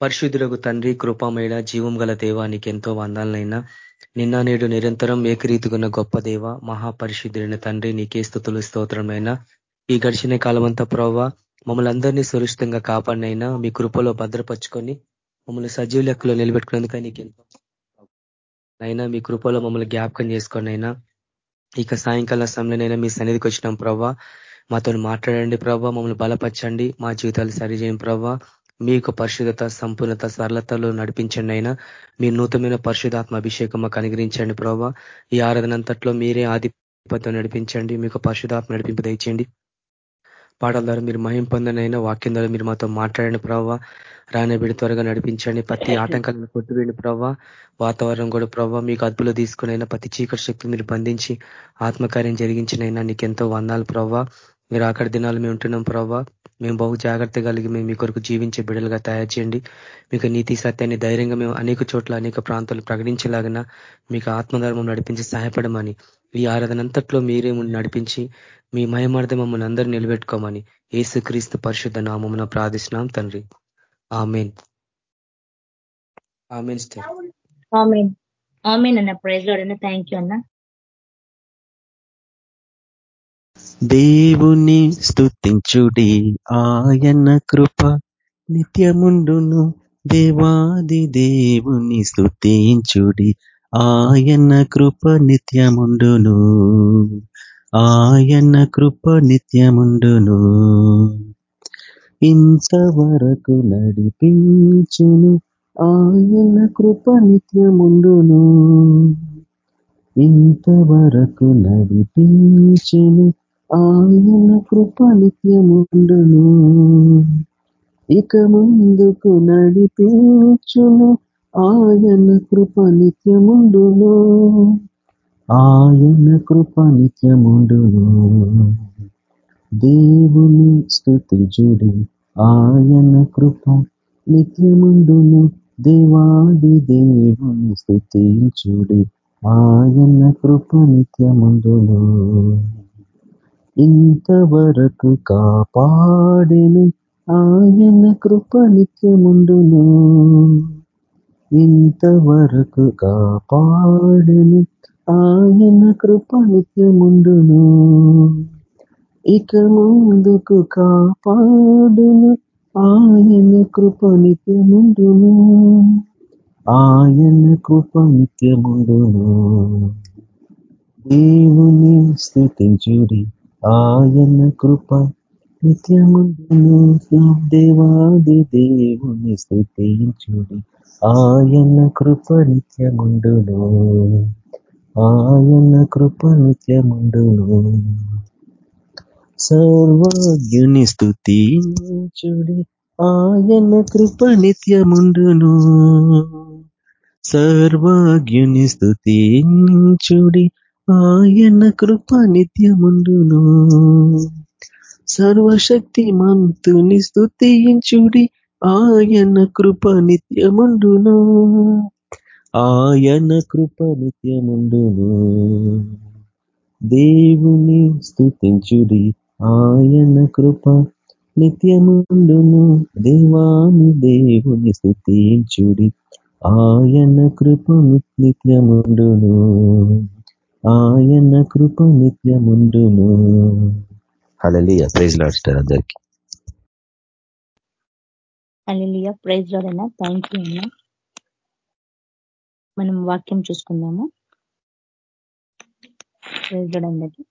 పరిశుద్ధులకు తండ్రి కృపమైన జీవం గల దేవానికి ఎంతో వందాలనైనా. నిన్న నేడు నిరంతరం ఏకరీతిగున్న గొప్ప దేవ మహాపరిశుద్ధులైన తండ్రి నీకే స్థుతులు స్తోత్రమైన ఈ గడిచిన కాలమంతా ప్రవ్వ మమ్మల్ని అందరినీ సురక్షితంగా కాపాడినైనా. మీ కృపలో భద్రపరుచుకొని మమ్మల్ని సజీవ లెక్కలో నిలబెట్టుకునేందుకు నీకు ఎంతో అయినా మీ కృపలో మమ్మల్ని జ్ఞాపకం చేసుకొని అయినా ఇక సాయంకాల సమయంలోనైనా మీ సన్నిధికి వచ్చినాం ప్రవ్వ. మాతో మాట్లాడండి ప్రవ్వ మమ్మల్ని బలపరచండి. మా జీవితాలు సరిచేయం ప్రవ్వా. మీ యొక్క పరిశుధత సంపూర్ణత సరళతలో నడిపించండి అయినా. మీ నూతనమైన పరిశుధాత్మ అభిషేకం మాకు అనుగ్రహించండి ప్రభావ ఈ ఆరాధన అంతట్లో మీరే ఆధిపత్యం నడిపించండి. మీకు పరిశుధాత్మ నడిపింపు దయచేయండి. పాటల ద్వారా మీరు మహిం పొందనైనా వాక్యం ద్వారా మీరు మాతో మాట్లాడండి ప్రవ్వ రానబిడి త్వరగా నడిపించండి. ప్రతి ఆటంకాలను కొట్టువేయండి ప్రవ్వ వాతావరణం కూడా ప్రవ్వ మీకు అద్భులు తీసుకునైనా ప్రతి చీకటి శక్తులు మీరు బంధించి ఆత్మకార్యం జరిగించినైనా నీకు ఎంతో వందాలు ప్రవ్వ మీరు ఆఖరి దినాలు మేము ఉంటున్నాం ప్రభావ మేము బహు జాగ్రత్త కలిగి మేము మీ కొరకు జీవించే బిడలుగా తయారు చేయండి. మీకు నీతి సత్యాన్ని ధైర్యంగా మేము అనేక చోట్ల అనేక ప్రాంతాలు ప్రకటించేలాగిన మీకు ఆత్మధర్మం నడిపించి సహాయపడమని ఈ ఆరాధనంతట్లో మీరే నడిపించి మీ మయమార్థం మమ్మల్ని అందరూ నిలబెట్టుకోమని ఏసుక్రీస్తు పరిశుద్ధ నామమున ప్రార్థిస్తున్నాం తండ్రి. ఆమెన్. Amen amen. అన్న. ప్రైజ్ థ్యాంక్ యూ అన్న. దేవుని స్థుతించుడి ఆయన కృప నిత్యముండును. దేవాది దేవుని స్థుతించుడి ఆయన కృప నిత్యముండును. ఆయన కృప నిత్యముండును. ఇంతవరకు నడిపించును. ఆయన కృప నిత్యముండును. ఇంతవరకు నడిపించును. ఆయన కృప నిత్యముండును ఇక ముందుకు నడిపించును. ఆయన కృప నిత్యముండును ఆయన కృప నిత్యముండును దేవుని స్థుతించుడి. ఆయన కృప నిత్యముండును దేవాది దేవుని స్థుతించుడి. ఆయన కృప నిత్యముండును ఇంతవరకు కాపాడెను. ఆయన కృప నిత్యముండును. ఇంతవరకు కాపాడెను. ఆయన కృప నిత్యముండును. ఇక ముందుకు కాపాడును. ఆయన కృప నిత్యముండును. ఆయన కృప నిత్యముండును. దేవుని స్థుతించుడి. ఆయన కృప నిత్యముండును దేవాది దేవుని స్థుతించుడి. ఆయన కృప నిత్యముండును ఆయన కృప నిత్యముండును సర్వజ్ఞుని స్థుతించుడి ఆయన కృప నిత్యముండును సర్వజ్ఞుని స్థుతించుడి ఆయన కృప నిత్యముండును సర్వశక్తి మంతుని స్థుతించుడి ఆయన కృప నిత్యముండును ఆయన కృప నిత్యముండును దేవుని స్థుతించుడి ఆయన కృప నిత్యముండును దేవాని దేవుని స్థుతించుడి ఆయన కృప నిత్యముండును ఆయన కృప నిత్యముండును. హలలియ ప్రైజ్ లాడ్స్టార్ అందరికి. హలలియ ప్రైజ్ లాడన్నా థ్యాంక్ యూ అన్నా. మనం వాక్యం చూసుకుందాము. ప్రైజ్ లాడ్ అందరికి.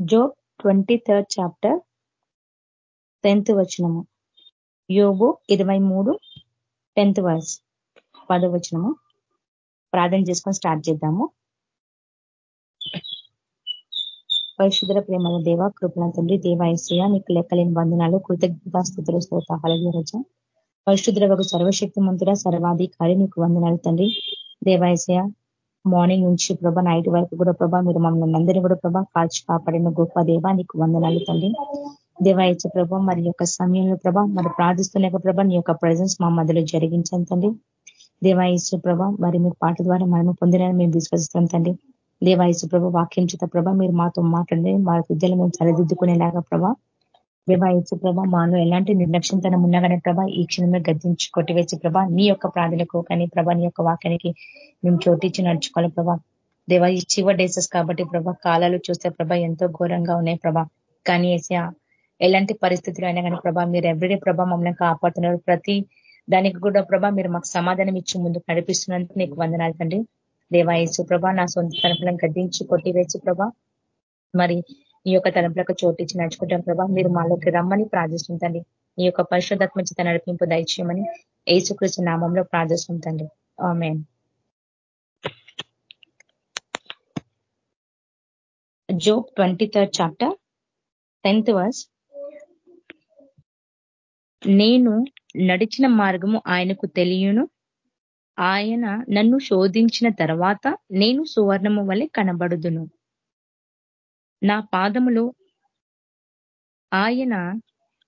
Job twenty third chapter tenth వచనము. యోగు ఇరవై మూడు టెన్త్ వర్స్ పదవచనము ప్రార్థన చేసుకొని స్టార్ట్ చేద్దాము. పరిశుద్ర ప్రేమల దేవ కృపణ తండ్రి దేవాయశ్రయ నీకు లెక్కలేని బంధనాలు కృతజ్ఞతాస్థుతులు స్తోతాహలగి రజ పరిశుద్ర ఒక సర్వశక్తి మంతుడ సర్వాధికారి నీకు వందనాలు తండ్రి. దేవాయశ్రయ మార్నింగ్ నుంచి ప్రభా నైట్ వరకు కూడా ప్రభా మీరు మమ్మల్ని అందరినీ కూడా ప్రభా కాల్చి కాపాడిన గొప్ప దేవ నీకు వందనాలు తండ్రి. దేవాయచ ప్రభా మరి యొక్క సమయంలో ప్రభా మరి ప్రార్థిస్తున్న ప్రభా నీ యొక్క ప్రజెన్స్ మా మధ్యలో జరిగించండి దేవాయసు ప్రభ మరి మీ పాట ద్వారా మనము పొందినని మేము విశ్వసిస్తాం తండ్రి. దేవాయసు ప్రభ వాక్యం చేత ప్రభ మీరు మాతో మాట్లాడండి మా విద్యలు మేము సరిదిద్దుకునేలాగా ప్రభా. దేవాయసు ప్రభ ప్రభా మాలో ఎలాంటి నిర్లక్ష్యంతనం ఉన్నా కానీ ప్రభా ఈ క్షణమే గద్దించి కొట్టివేసి ప్రభా నీ యొక్క ప్రార్థనకు కానీ ప్రభ నీ యొక్క వాక్యానికి మేము చోటించి నడుచుకోవాలి ప్రభా. దేవా ఈ చివరి డేసెస్ కాబట్టి ప్రభా కాలాలు చూస్తే ప్రభా ఎంతో ఘోరంగా ఉన్నాయి ప్రభా. కానీ ఎలాంటి పరిస్థితులు అయినా కానీ ప్రభా మీరు ఎవ్రీడే ప్రభా మమ్మల్ని కాపాడుతున్నారు. ప్రతి దానికి కూడా ప్రభా మీరు మాకు సమాధానం ఇచ్చి ముందు నడిపిస్తున్నందుకు నీకు వందనాలు తండ్రి. దేవాయసు ప్రభా నా సొంత తలపులను గద్దించి కొట్టివేసి ప్రభా. మరి ఈ యొక్క తలంపులకు చోటించి నడుచుకుంటాం ప్రభా. మీరు మాలోకి రమ్మని ప్రార్థిస్తుంటండి ఈ యొక్క పరిశుధాత్మ చిత నడిపింపు దయచేయమని ఏసుకృష్ణ నామంలో ప్రార్థిస్తుంటండి ఆమె Job twenty third chapter tenth verse నేను నడిచిన మార్గము ఆయనకు తెలియను. ఆయన నన్ను శోధించిన తర్వాత నేను సువర్ణము వలె కనబడుదును. నా పాదములు ఆయన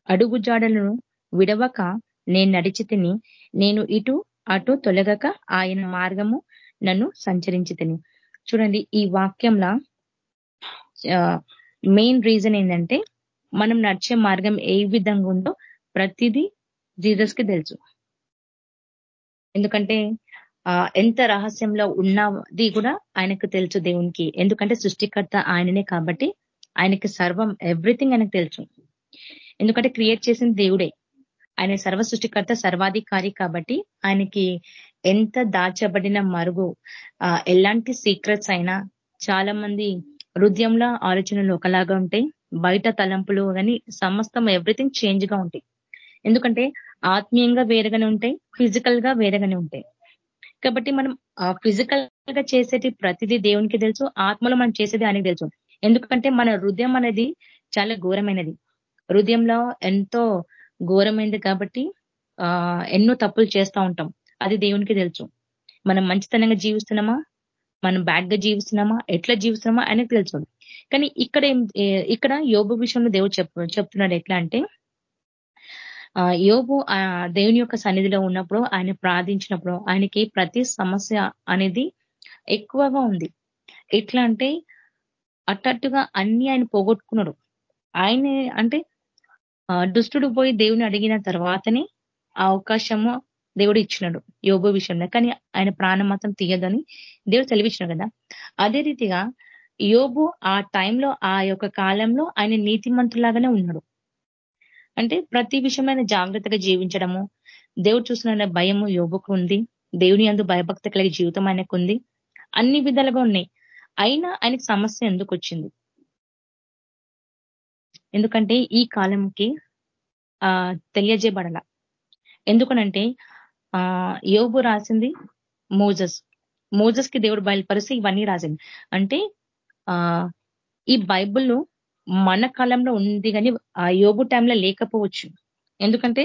అడుగుజాడలను విడవక నేను నడిచి తిని నేను ఇటు అటు తొలగక ఆయన మార్గము నన్ను సంచరించి తిని. చూడండి ఈ వాక్యంలా మెయిన్ రీజన్ ఏంటంటే మనం నడిచే మార్గం ఏ విధంగా ఉందో ప్రతిదీ జీసస్కి తెలుసు. ఎందుకంటే ఎంత రహస్యంలో ఉన్నది కూడా ఆయనకు తెలుసు దేవునికి. ఎందుకంటే సృష్టికర్త ఆయననే కాబట్టి ఆయనకి సర్వం ఎవ్రీథింగ్ ఆయనకు తెలుసు. ఎందుకంటే క్రియేట్ చేసిన దేవుడే. ఆయన సర్వ సృష్టికర్త సర్వాధికారి కాబట్టి ఆయనకి ఎంత దాచబడిన మరుగు ఎలాంటి సీక్రెట్స్ అయినా చాలా మంది హృదయంలో ఆలోచనలు ఒకలాగా ఉంటాయి. బయట తలంపులు కానీ సమస్తం ఎవ్రీథింగ్ చేంజ్గా ఉంటాయి. ఎందుకంటే ఆత్మీయంగా వేరుగానే ఉంటాయి ఫిజికల్గా వేరుగానే ఉంటాయి. కాబట్టి మనం ఫిజికల్గా చేసేది ప్రతిదీ దేవునికి తెలుసు ఆత్మలో మనం చేసేది ఆయనకి తెలుసు. ఎందుకంటే మన హృదయం అనేది చాలా ఘోరమైనది. హృదయంలో ఎంతో ఘోరమైనది కాబట్టి ఆ ఎన్నో తప్పులు చేస్తూ ఉంటాం. అది దేవునికి తెలుసు. మనం మంచితనంగా జీవిస్తున్నామా? మనం బ్యాడ్గా జీవిస్తున్నామా? ఎట్లా జీవిస్తున్నామా? ఆయనకు తెలుసు. కానీ ఇక్కడ ఇక్కడ యోగ విషయంలో దేవుడు చెప్తున్నాడు ఎట్లా అంటే యోగు దేవుని యొక్క సన్నిధిలో ఉన్నప్పుడు ఆయన ప్రార్థించినప్పుడు ఆయనకి ప్రతి సమస్య అనేది ఎక్కువగా ఉంది. ఎట్లా అంటే అట్టట్టుగా అన్ని ఆయన పోగొట్టుకున్నాడు. ఆయన అంటే దుష్టుడు పోయి దేవుని అడిగిన తర్వాతనే ఆ అవకాశము దేవుడు ఇచ్చినాడు యోగు విషయంలో. కానీ ఆయన ప్రాణం మాత్రం తీయదని దేవుడు తెలివిచ్చినాడు కదా. అదే రీతిగా యోబు ఆ టైంలో ఆ యొక్క కాలంలో ఆయన నీతిమంతులాగానే ఉన్నాడు. అంటే ప్రతి విషయంలో జాగ్రత్తగా జీవించడము. దేవుడు చూసిన భయము యోగుకు ఉంది దేవుని అందు భయభక్తి కలిగే జీవితం ఆయనకు ఉంది అన్ని విధాలుగా ఉన్నాయి. అయినా ఆయనకు సమస్య ఎందుకు వచ్చింది ఎందుకంటే ఈ కాలంకి ఆ తెలియజేయబడాల. ఎందుకనంటే ఆ యోగు రాసింది మోజస్. మోజస్కి దేవుడు బయలుపరిస్తే ఇవన్నీ రాసింది. అంటే ఆ ఈ బైబుల్ మన కాలంలో ఉంది కానీ ఆ యోగు టైంలో లేకపోవచ్చు. ఎందుకంటే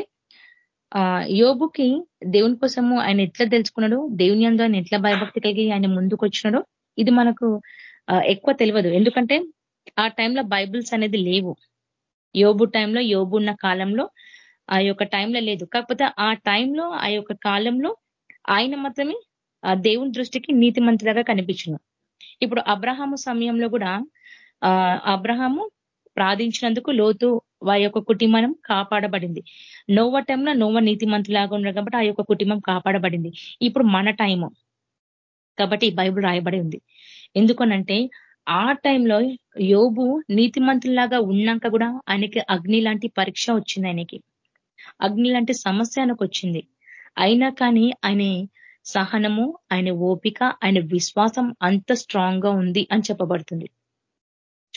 ఆ యోగుకి దేవుని కోసము ఆయన ఎట్లా తెలుసుకున్నాడు దేవుని అందు ఆయన ఎట్లా భయభక్తి కలిగి ఆయన ముందుకు వచ్చినాడో ఇది మనకు ఎక్కువ తెలియదు. ఎందుకంటే ఆ టైంలో బైబిల్స్ అనేది లేవు. యోబు టైంలో యోబు ఉన్న కాలంలో ఆ యొక్క టైంలో లేదు. కాకపోతే ఆ టైంలో ఆ యొక్క కాలంలో ఆయన మాత్రమే ఆ దేవుని దృష్టికి నీతి మంత్రిగా కనిపించిన ఇప్పుడు అబ్రహాము సమయంలో కూడా అబ్రహాము ప్రార్థించినందుకు లోతు వారి యొక్క కుటుంబం కాపాడబడింది. నోవ టైంలో నోవ నీతిమంతులాగా ఉన్నారు కాబట్టి ఆ యొక్క కుటుంబం కాపాడబడింది. ఇప్పుడు మన టైము కాబట్టి బైబుల్ రాయబడి ఉంది. ఎందుకనంటే ఆ టైంలో యోబు నీతిమంతులాగా ఉన్నాక కూడా ఆయనకి అగ్ని లాంటి పరీక్ష వచ్చింది ఆయనకి. అగ్ని లాంటి సమస్య ఆయనకు వచ్చింది. అయినా కానీ ఆయన సహనము ఆయన ఓపిక ఆయన విశ్వాసం అంత స్ట్రాంగ్గా ఉంది అని చెప్పబడుతుంది.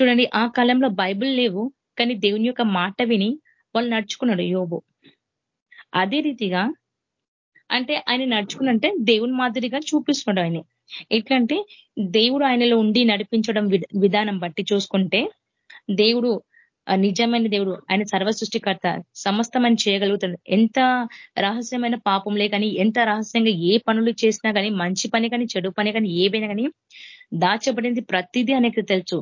చూడండి ఆ కాలంలో బైబిల్ లేవు కానీ దేవుని యొక్క మాట విని వాళ్ళు నడుచుకున్నాడు యోబు. అదే రీతిగా అంటే ఆయన నడుచుకున్నంటే దేవుని మాదిరిగా చూపిస్తున్నాడు ఆయన. ఎట్లంటే దేవుడు ఆయనలో ఉండి నడిపించడం విధానం బట్టి చూసుకుంటే దేవుడు నిజమైన దేవుడు ఆయన సర్వ సృష్టికర్త సమస్తమని చేయగలుగుతాడు. ఎంత రహస్యమైన పాపంలే కానీ ఎంత రహస్యంగా ఏ పనులు చేసినా కానీ మంచి పని కానీ చెడు పని కానీ ఏవైనా కానీ దాచబడింది ప్రతిదీ అనేది తెలుసు.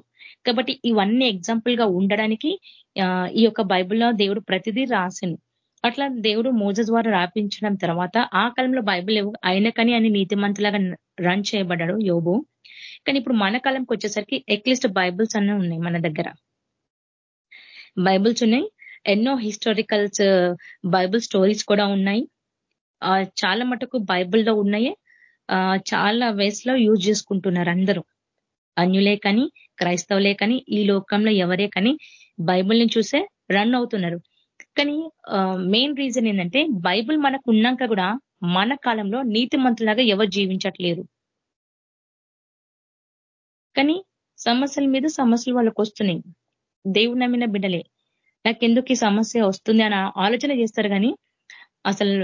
కాబట్టి ఇవన్నీ ఎగ్జాంపుల్గా ఉండడానికి ఈ యొక్క బైబిల్లో దేవుడు ప్రతిదీ రాసింది అట్లా దేవుడు మోజ ద్వారా రాపించడం తర్వాత ఆ కాలంలో బైబిల్ ఆయన కానీ అని నీతిమంతులాగా రన్ చేయబడ్డాడు యోబు. కానీ ఇప్పుడు మన కాలంకి వచ్చేసరికి ఎట్లీస్ట్ బైబుల్స్ అన్నీ ఉన్నాయి మన దగ్గర. బైబుల్స్ ఉన్నాయి ఎన్నో హిస్టారికల్స్ బైబుల్ స్టోరీస్ కూడా ఉన్నాయి. చాలా మటుకు బైబుల్లో ఉన్నాయి. చాలా వేస్లో యూజ్ చేసుకుంటున్నారు అందరూ. అన్యులే కానీ క్రైస్తవులే కానీ ఈ లోకంలో ఎవరే కానీ బైబుల్ని చూసే రన్ అవుతున్నారు. కానీ మెయిన్ రీజన్ ఏంటంటే బైబుల్ మనకు ఉన్నాక కూడా మన కాలంలో నీతి మంతులాగా ఎవరు జీవించట్లేరు కానీ సమస్యల మీద సమస్యలు వాళ్ళకు వస్తున్నాయి దేవుడు నమ్మిన బిడ్డలే. నాకెందుకు ఈ సమస్య వస్తుంది అని ఆలోచన చేస్తారు కానీ అసలు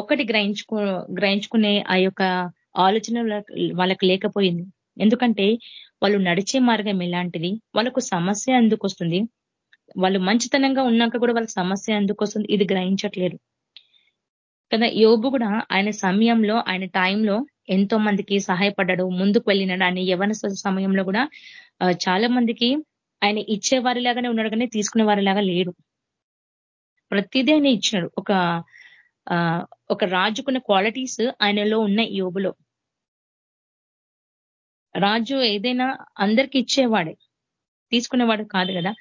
ఒక్కటి గ్రహించుకో గ్రహించుకునే ఆ యొక్క ఆలోచన వాళ్ళకి లేకపోయింది. ఎందుకంటే వాళ్ళు నడిచే మార్గం ఎలాంటిది? వాళ్ళకు సమస్య ఎందుకు వస్తుంది? వాళ్ళు మంచితనంగా ఉన్నాక కూడా వాళ్ళకి సమస్య ఎందుకు వస్తుంది? ఇది గ్రహించట్లేదు. కదా యోబు కూడా ఆయన సమయంలో ఆయన టైంలో ఎంతో మందికి సహాయపడ్డాడు ముందుకు వెళ్ళినాడు ఆయన యవన సమయంలో కూడా చాలా మందికి ఆయన ఇచ్చేవారిలాగానే ఉన్నాడు కానీ తీసుకునే వారిలాగా లేడు. ప్రతిదీ ఆయన ఇచ్చినాడు. ఒక ఒక రాజుకున్న క్వాలిటీస్ ఆయనలో ఉన్నాయి యోబులో. రాజు ఏదైనా అందరికి ఇచ్చేవాడే. తీసుకునేవాడు కాదు కదా.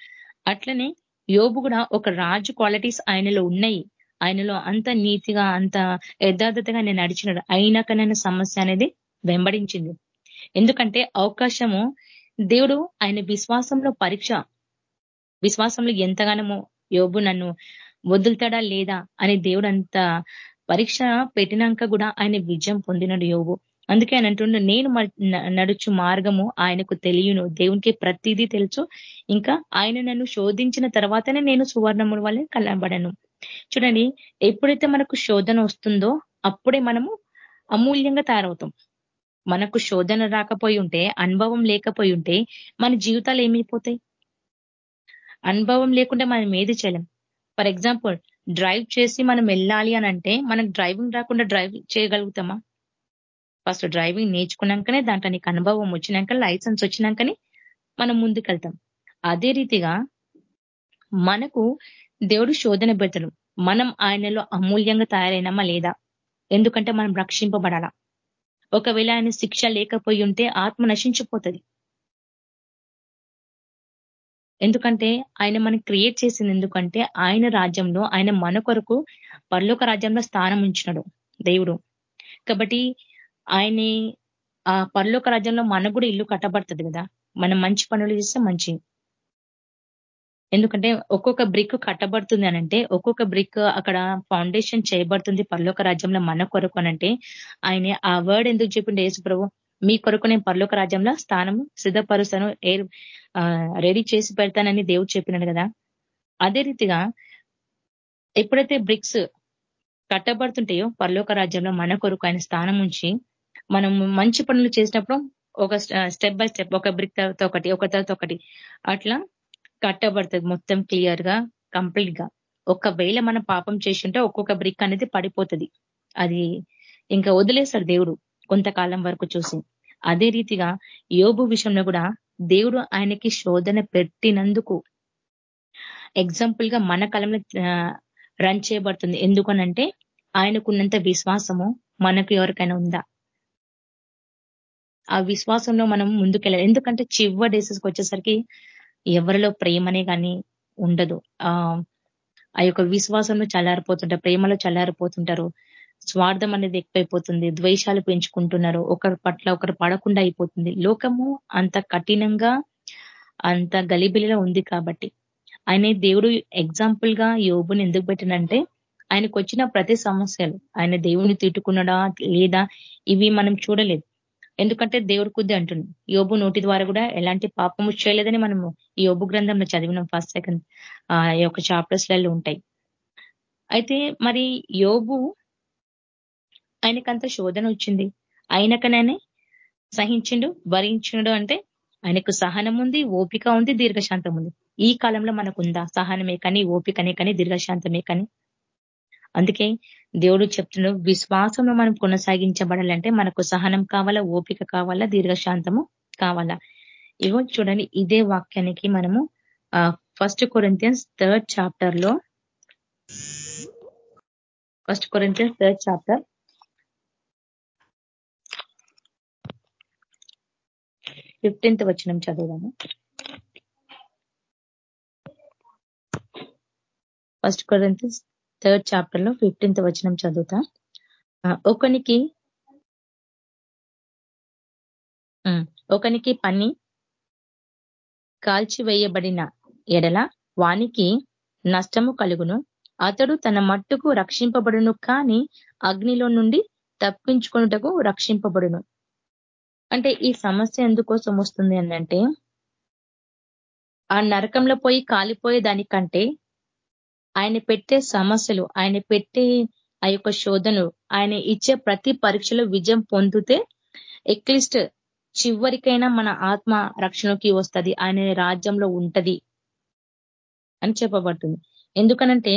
అట్లనే యోబు కూడా ఒక రాజు క్వాలిటీస్ ఆయనలో ఉన్నాయి. ఆయనలో అంత నీతిగా అంత యథార్థతగా నేను నడిచినాడు. అయినాక నన్ను సమస్య అనేది వెంబడించింది. ఎందుకంటే అవకాశము దేవుడు ఆయన విశ్వాసంలో పరీక్ష విశ్వాసంలో ఎంతగానో యోబు నన్ను వదులుతాడా లేదా అని దేవుడు అంత పరీక్ష పెట్టినాక కూడా ఆయన విజయం పొందినడు యోగు అందుకే ఆయన అంటుండే నేను నడుచు మార్గము ఆయనకు తెలియను దేవునికి ప్రతిదీ తెలుసు. ఇంకా ఆయన నన్ను శోధించిన తర్వాతనే నేను సువర్ణముల వల్లే కలబడను చూడండి ఎప్పుడైతే మనకు శోధన వస్తుందో అప్పుడే మనము అమూల్యంగా తయారవుతాం. మనకు శోధన రాకపోయి ఉంటే అనుభవం లేకపోయి ఉంటే మన జీవితాలు ఏమైపోతాయి? అనుభవం లేకుండా మనం ఏది చేయలేం. ఫర్ ఎగ్జాంపుల్ డ్రైవ్ చేసి మనం వెళ్ళాలి అని అంటే మనకు డ్రైవింగ్ రాకుండా డ్రైవ్ చేయగలుగుతామా? ఫస్ట్ డ్రైవింగ్ నేర్చుకున్నాకనే దాంట్లో నీకు అనుభవం వచ్చినాక లైసెన్స్ వచ్చినాకనే మనం ముందుకెళ్తాం. అదే రీతిగా మనకు దేవుడు శోధన పెడతాడు. మనం ఆయనలో అమూల్యంగా తయారైనామా లేదా? ఎందుకంటే మనం రక్షింపబడాలా? ఒకవేళ ఆయన శిక్ష లేకపోయి ఉంటే ఆత్మ నశించిపోతుంది. ఎందుకంటే ఆయన మనం క్రియేట్ చేసింది ఎందుకంటే ఆయన రాజ్యంలో ఆయన మన కొరకు పర్లోక రాజ్యంలో స్థానం ఉంచినాడు దేవుడు. కాబట్టి ఆయన ఆ పర్లోక రాజ్యంలో మనకు కూడా ఇల్లు కట్టబడుతుంది కదా. మనం మంచి పనులు చేస్తే మంచి ఎందుకంటే ఒక్కొక్క బ్రిక్ కట్టబడుతుంది అనంటే ఒక్కొక్క బ్రిక్ అక్కడ ఫౌండేషన్ చేయబడుతుంది పర్లోక రాజ్యంలో మన కొరకు అనంటే ఆయన ఆ వర్డ్ ఎందుకు చెప్పిండే యేసు ప్రభు? మీ కొరకు నేను పర్లోక రాజ్యంలో స్థానము సిద్ధపరుస్తాను ఎయిర్ రెడీ చేసి పెడతానని దేవుడు చెప్పినాడు కదా. అదే రీతిగా ఎప్పుడైతే బ్రిక్స్ కట్టబడుతుంటాయో పర్లోక రాజ్యంలో మన కొరకు ఆయన స్థానం ఉంచి మనం మంచి పనులు చేసినప్పుడు ఒక స్టెప్ బై స్టెప్ ఒక బ్రిక్ తర్వాత ఒకటి ఒక తర్వాత ఒకటి అట్లా కట్టబడుతుంది మొత్తం క్లియర్గా కంప్లీట్గా. ఒకవేళ మనం పాపం చేసింటే ఒక్కొక్క బ్రిక్ అనేది పడిపోతుంది. అది ఇంకా వదిలేస్తాడు దేవుడు కొంతకాలం వరకు చూసి. అదే రీతిగా యోబు విషయంలో కూడా దేవుడు ఆయనకి శోధన పెట్టినందుకు ఎగ్జాంపుల్గా మన కాలంలో రన్ చేయబడుతుంది. ఎందుకనంటే ఆయనకున్నంత విశ్వాసము మనకు ఎవరికైనా ఉందా? ఆ విశ్వాసంలో మనం ముందుకెళ్ళాలి. ఎందుకంటే చివరి డేసెస్కి వచ్చేసరికి ఎవరిలో ప్రేమనే కానీ ఉండదు. ఆ యొక్క విశ్వాసంలో చల్లారిపోతుంటారు ప్రేమలో చల్లారిపోతుంటారు. స్వార్థం అనేది ఎక్కువైపోతుంది. ద్వేషాలు పెంచుకుంటున్నారు. ఒకరి పట్ల ఒకరు పడకుండా అయిపోతుంది. లోకము అంత కఠినంగా అంత గలిబిలిలో ఉంది కాబట్టి. ఆయన దేవుడు ఎగ్జాంపుల్గా యోగుని ఎందుకు పెట్టినంటే ఆయనకు వచ్చిన ప్రతి సమస్యలు ఆయన దేవుని తిట్టుకున్నాడా లేదా ఇవి మనం చూడలేదు. ఎందుకంటే దేవుడు కొద్ది అంటుంది యోబు నోటి ద్వారా కూడా ఎలాంటి పాపము చేయలేదని మనము ఈ యోబు గ్రంథంలో చదివినాం ఫస్ట్ సెకండ్ ఆ యొక్క చాప్టర్స్లలో ఉంటాయి. అయితే మరి యోబు ఆయనకంత శోధన వచ్చింది. ఆయనకనే సహించిండు భరించిండు అంటే ఆయనకు సహనం ఉంది ఓపిక ఉంది దీర్ఘశాంతం ఉంది. ఈ కాలంలో మనకుందా? సహనమే కానీ ఓపికనే కానీ దీర్ఘశాంతమే కానీ అందుకే దేవుడు చెప్తున్నాడు విశ్వాసంలో మనం కొనసాగించబడాలంటే మనకు సహనం కావాలా ఓపిక కావాలా దీర్ఘశాంతము కావాలా. ఇగో చూడండి ఇదే వాక్యానికి మనము ఫస్ట్ కొరింతియన్స్ థర్డ్ చాప్టర్లో first Corinthians third chapter fifteenth వచ్చినం చదువుదాము. ఫస్ట్ కొరింతియన్స్ థర్డ్ చాప్టర్లో ఫిఫ్టీన్త్ వచనం చదువుతా. ఒకనికి ఒకనికి పని కాల్చివేయబడిన ఎడల వానికి నష్టము కలుగును. అతడు తన మట్టుకు రక్షింపబడును కానీ అగ్నిలో నుండి తప్పించుకున్నటకు రక్షింపబడును. అంటే ఈ సమస్య ఎందుకోసం వస్తుంది అంటే ఆ నరకంలో పోయి కాలిపోయే దానికంటే ఆయన పెట్టే సమస్యలు ఆయన పెట్టే ఆ యొక్క శోధనలు ఆయన ఇచ్చే ప్రతి పరీక్షలో విజయం పొందితే ఎట్లీస్ట్ చివరికైనా మన ఆత్మ రక్షణకి వస్తుంది ఆయన రాజ్యంలో ఉంటది అని చెప్పబడుతుంది. ఎందుకనంటే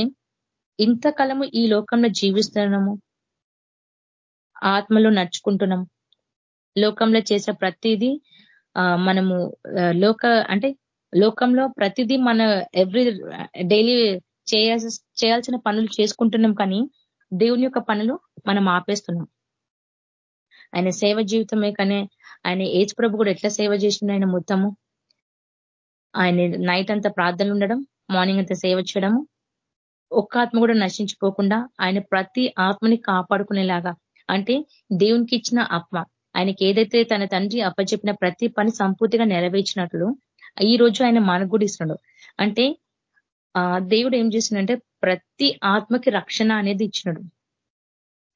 ఇంతకాలము ఈ లోకంలో జీవిస్తున్నాము ఆత్మలో నడుచుకుంటున్నాం లోకంలో చేసే ప్రతిదీ మనము లోక అంటే లోకంలో ప్రతిదీ మన ఎవ్రీ డైలీ చేయాల్సి చేయాల్సిన పనులు చేసుకుంటున్నాం కానీ దేవుని యొక్క పనులు మనం ఆపేస్తున్నాం. ఆయన సేవ జీవితమే కానీ ఆయన ఏజ్ ప్రభు కూడా ఎట్లా సేవ చేసిండు ఆయన మొత్తము? ఆయన నైట్ అంతా ప్రార్థనలు ఉండడం మార్నింగ్ అంతా సేవ చేయడము ఒక్క ఆత్మ కూడా నశించిపోకుండా ఆయన ప్రతి ఆత్మని కాపాడుకునేలాగా. అంటే దేవునికి ఇచ్చిన ఆత్మ ఆయనకి ఏదైతే తన తండ్రి అప్పచెప్పిన ప్రతి పని సంపూర్తిగా నెరవేర్చినట్లు ఈ రోజు ఆయన మనకు కూడా ఇస్తున్నాడు. అంటే దేవుడు ఏం చేసిందంటే ప్రతి ఆత్మకి రక్షణ అనేది ఇచ్చినాడు.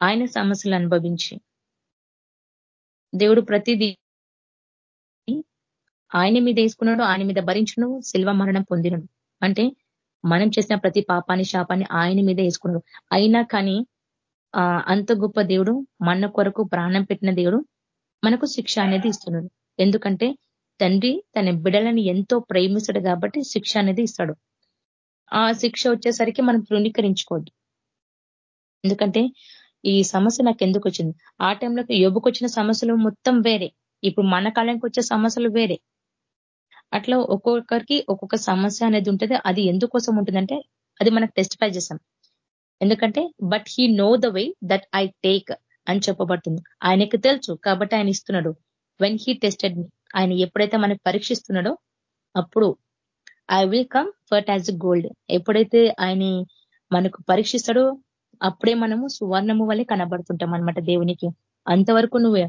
ఆయన సమస్యలు అనుభవించి. దేవుడు ప్రతిదీ ఆయన మీద వేసుకున్నాడు ఆయన మీద భరించును శిల్వ మరణం పొందినడు. అంటే మనం చేసిన ప్రతి పాపాన్ని శాపాన్ని ఆయన మీద వేసుకున్నాడు. అయినా కానీ అంత గొప్ప దేవుడు మన కొరకు ప్రాణం పెట్టిన దేవుడు మనకు శిక్ష అనేది ఇస్తున్నాడు. ఎందుకంటే తండ్రి తన బిడలను ఎంతో ప్రేమిస్తాడు కాబట్టి శిక్ష అనేది ఇస్తాడు. ఆ శిక్ష వచ్చేసరికి మనం తృణీకరించుకోవద్దు. ఎందుకంటే ఈ సమస్య నాకు ఎందుకు వచ్చింది? ఆ టైంలో యోబుకొచ్చిన సమస్యలు మొత్తం వేరే. ఇప్పుడు మన కాలానికి వచ్చే సమస్యలు వేరే. అట్లా ఒక్కొక్కరికి ఒక్కొక్క సమస్య అనేది ఉంటుంది. అది ఎందుకోసం ఉంటుందంటే అది మనకు టెస్టిఫై చేసాం ఎందుకంటే but he know the way that I take అని చెప్పబడుతుంది. ఆయనకు తెలుసు కాబట్టి ఆయన ఇస్తున్నాడు. వెన్ హీ టెస్టెడ్ మీ ఆయన ఎప్పుడైతే మనకు పరీక్షిస్తున్నాడో అప్పుడు I will come forth as gold ఎప్పుడైతే ఆయన మనకు పరీక్షిస్తాడో అప్పుడే మనము సువర్ణము వల్లే కనబడుతుంటాం అనమాట దేవునికి. అంతవరకు నువ్వు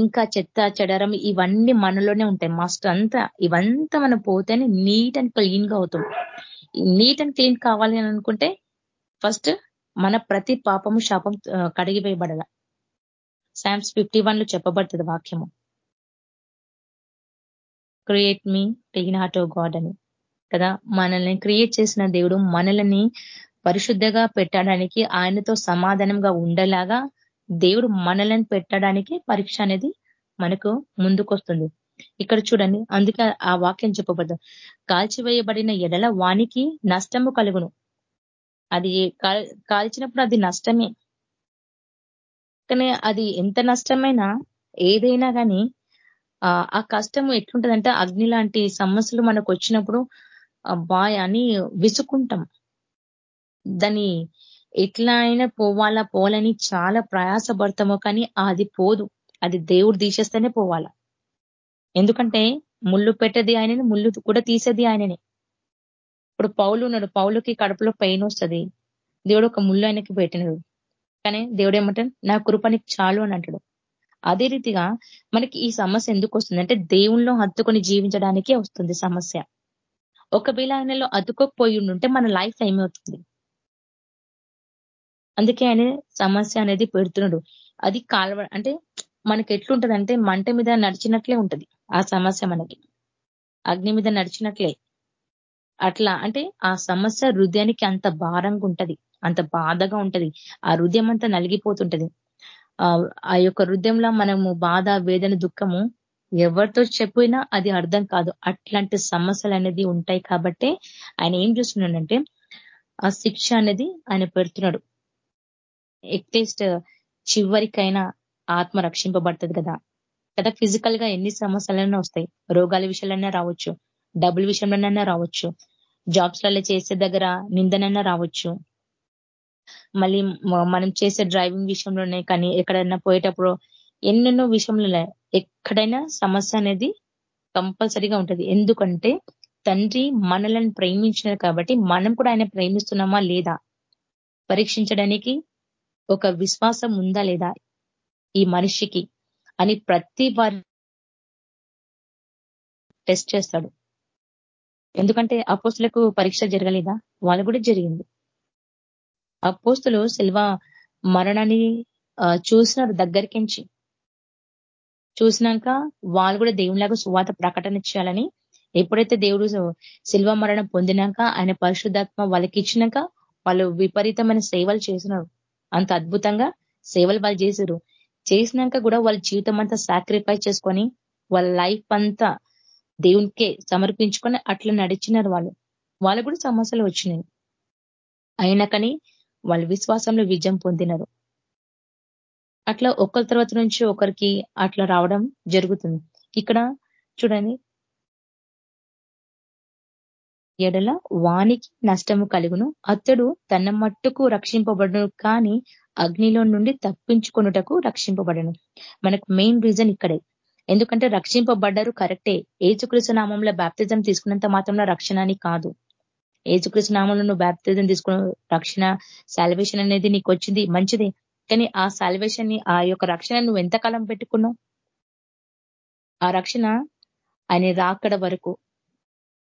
ఇంకా చెత్త చెడరం ఇవన్నీ మనలోనే ఉంటాయి. మస్ట్ అంతా ఇవంతా మనం పోతేనే నీట్ అండ్ క్లీన్గా అవుతాం. నీట్ అండ్ క్లీన్ కావాలి అని అనుకుంటే ఫస్ట్ మన ప్రతి పాపము శాపం కడిగివేయబడాల. శామ్స్ ఫిఫ్టీ వన్లో చెప్పబడుతుంది వాక్యము. Create me clean heart O God అని. కదా? మనల్ని క్రియేట్ చేసిన దేవుడు మనల్ని పరిశుద్ధగా పెట్టడానికి ఆయనతో సమాధానంగా ఉండేలాగా దేవుడు మనలను పెట్టడానికి పరీక్ష అనేది మనకు ముందుకొస్తుంది. ఇక్కడ చూడండి అందుకే ఆ వాక్యం చెప్పబడ్డా కాల్చివేయబడిన ఎడల వానికి నష్టము కలుగును. అది కాల్చినప్పుడు అది నష్టమే. కానీ అది ఎంత నష్టమైనా ఏదైనా కానీ ఆ కష్టము ఎట్లుంటుందంటే అగ్ని లాంటి సమస్యలు మనకు వచ్చినప్పుడు బాయ్ అని విసుకుంటాం దాన్ని ఎట్లా అయినా పోవాలా పోవాలని చాలా ప్రయాసపడతామో కానీ అది పోదు. అది దేవుడు తీసేస్తేనే పోవాలా. ఎందుకంటే ముళ్ళు పెట్టది ఆయనని ముళ్ళు కూడా తీసేది ఆయననే. ఇప్పుడు పౌలు ఉన్నాడు. పౌలుకి కడుపులో పెయిన్ వస్తుంది. దేవుడు ఒక ముళ్ళు ఆయనకి పెట్టినడు. కానీ దేవుడు ఏమంటాడు? నా కృపనికి చాలు అని అంటాడు. అదే రీతిగా మనకి ఈ సమస్య ఎందుకు వస్తుంది? అంటే దేవుణ్ణిలో హత్తుకొని జీవించడానికే వస్తుంది సమస్య. ఒకవేళ ఆయనలో అతుకోకపోయి ఉంటే మన లైఫ్ ఏమవుతుంది అందుకే ఆయన సమస్య అనేది పెడుతున్నాడు. అది కాల్వ అంటే మనకి ఎట్లుంటదంటే మంట మీద నడిచినట్లే ఉంటది ఆ సమస్య మనకి. అగ్ని మీద నడిచినట్లే. అట్లా అంటే ఆ సమస్య హృదయానికి అంత భారంగా ఉంటది. అంత బాధగా ఉంటది. ఆ హృదయం అంతా నలిగిపోతుంటది. ఆ యొక్క హృదయంలో మనము బాధ వేదన దుఃఖము ఎవరితో చెప్పినా అది అర్థం కాదు. అట్లాంటి సమస్యలు అనేది ఉంటాయి కాబట్టి ఆయన ఏం చూస్తున్నాడంటే ఆ శిక్ష అనేది ఆయన పెడుతున్నాడు. ఎట్లీస్ట్ చివరికైనా ఆత్మ రక్షింపబడుతుంది కదా. కదా ఫిజికల్గా ఎన్ని సమస్యలైనా వస్తాయి. రోగాల విషయాలైనా రావచ్చు. డబ్బుల విషయంలోనైనా రావచ్చు. జాబ్స్లలో చేసే దగ్గర నిందనైనా రావచ్చు. మళ్ళీ మనం చేసే డ్రైవింగ్ విషయంలోనే కానీ ఎక్కడైనా పోయేటప్పుడు ఎన్నెన్నో విషయంలో ఎక్కడైనా సమస్య అనేది కంపల్సరీగా ఉంటుంది. ఎందుకంటే తండ్రి మనలను ప్రేమించినారు కాబట్టి మనం కూడా ఆయన ప్రేమిస్తున్నామా లేదా? పరీక్షించడానికి ఒక విశ్వాసం ఉందా లేదా ఈ మనిషికి అని ప్రతి వారి టెస్ట్ చేస్తాడు. ఎందుకంటే అపోస్తులకు పరీక్ష జరగలేదా? వాళ్ళు కూడా జరిగింది. అపోస్తులు శిల్వ మరణాన్ని చూసినారు దగ్గరికించి చూసినాక వాళ్ళు కూడా దేవునిలాగా సువాత ప్రకటన చేయాలని ఎప్పుడైతే దేవుడు శిల్వ మరణం పొందినాక ఆయన పరిశుద్ధాత్మ వాళ్ళకి ఇచ్చినాక వాళ్ళు విపరీతమైన సేవలు చేసినారు. అంత అద్భుతంగా సేవలు వాళ్ళు చేశారు. చేసినాక కూడా వాళ్ళ జీవితం అంతా సాక్రిఫైస్ చేసుకొని వాళ్ళ లైఫ్ అంతా దేవునికే సమర్పించుకొని అట్లా నడిచినారు వాళ్ళు. వాళ్ళు కూడా సమస్యలు వచ్చినాయి. అయినా కానీ వాళ్ళ విశ్వాసంలో విజయం పొందినారు. అట్లా ఒకరి తర్వాత నుంచి ఒకరికి అట్లా రావడం జరుగుతుంది. ఇక్కడ చూడండి. ఎడల వానికి నష్టము కలుగును. అతడు తన మట్టుకు రక్షింపబడను కానీ అగ్నిలో నుండి తప్పించుకొనుటకు రక్షింపబడను. మనకు మెయిన్ రీజన్ ఇక్కడే. ఎందుకంటే రక్షింపబడ్డారు కరెక్టే. ఏచుకృష్ణ నామంలో బ్యాప్తిజం తీసుకున్నంత మాత్రంలో రక్షణ అని కాదు. ఏచుకృష్ణ నామంలో నువ్వు బ్యాప్తిజం తీసుకున్న రక్షణ సాల్వేషన్ అనేది నీకు వచ్చింది మంచిదే. కానీ ఆ సాల్వేషన్ని ఆ యొక్క రక్షణ నువ్వు ఎంతకాలం పెట్టుకున్నావు? ఆ రక్షణ ఆయన రాకడ వరకు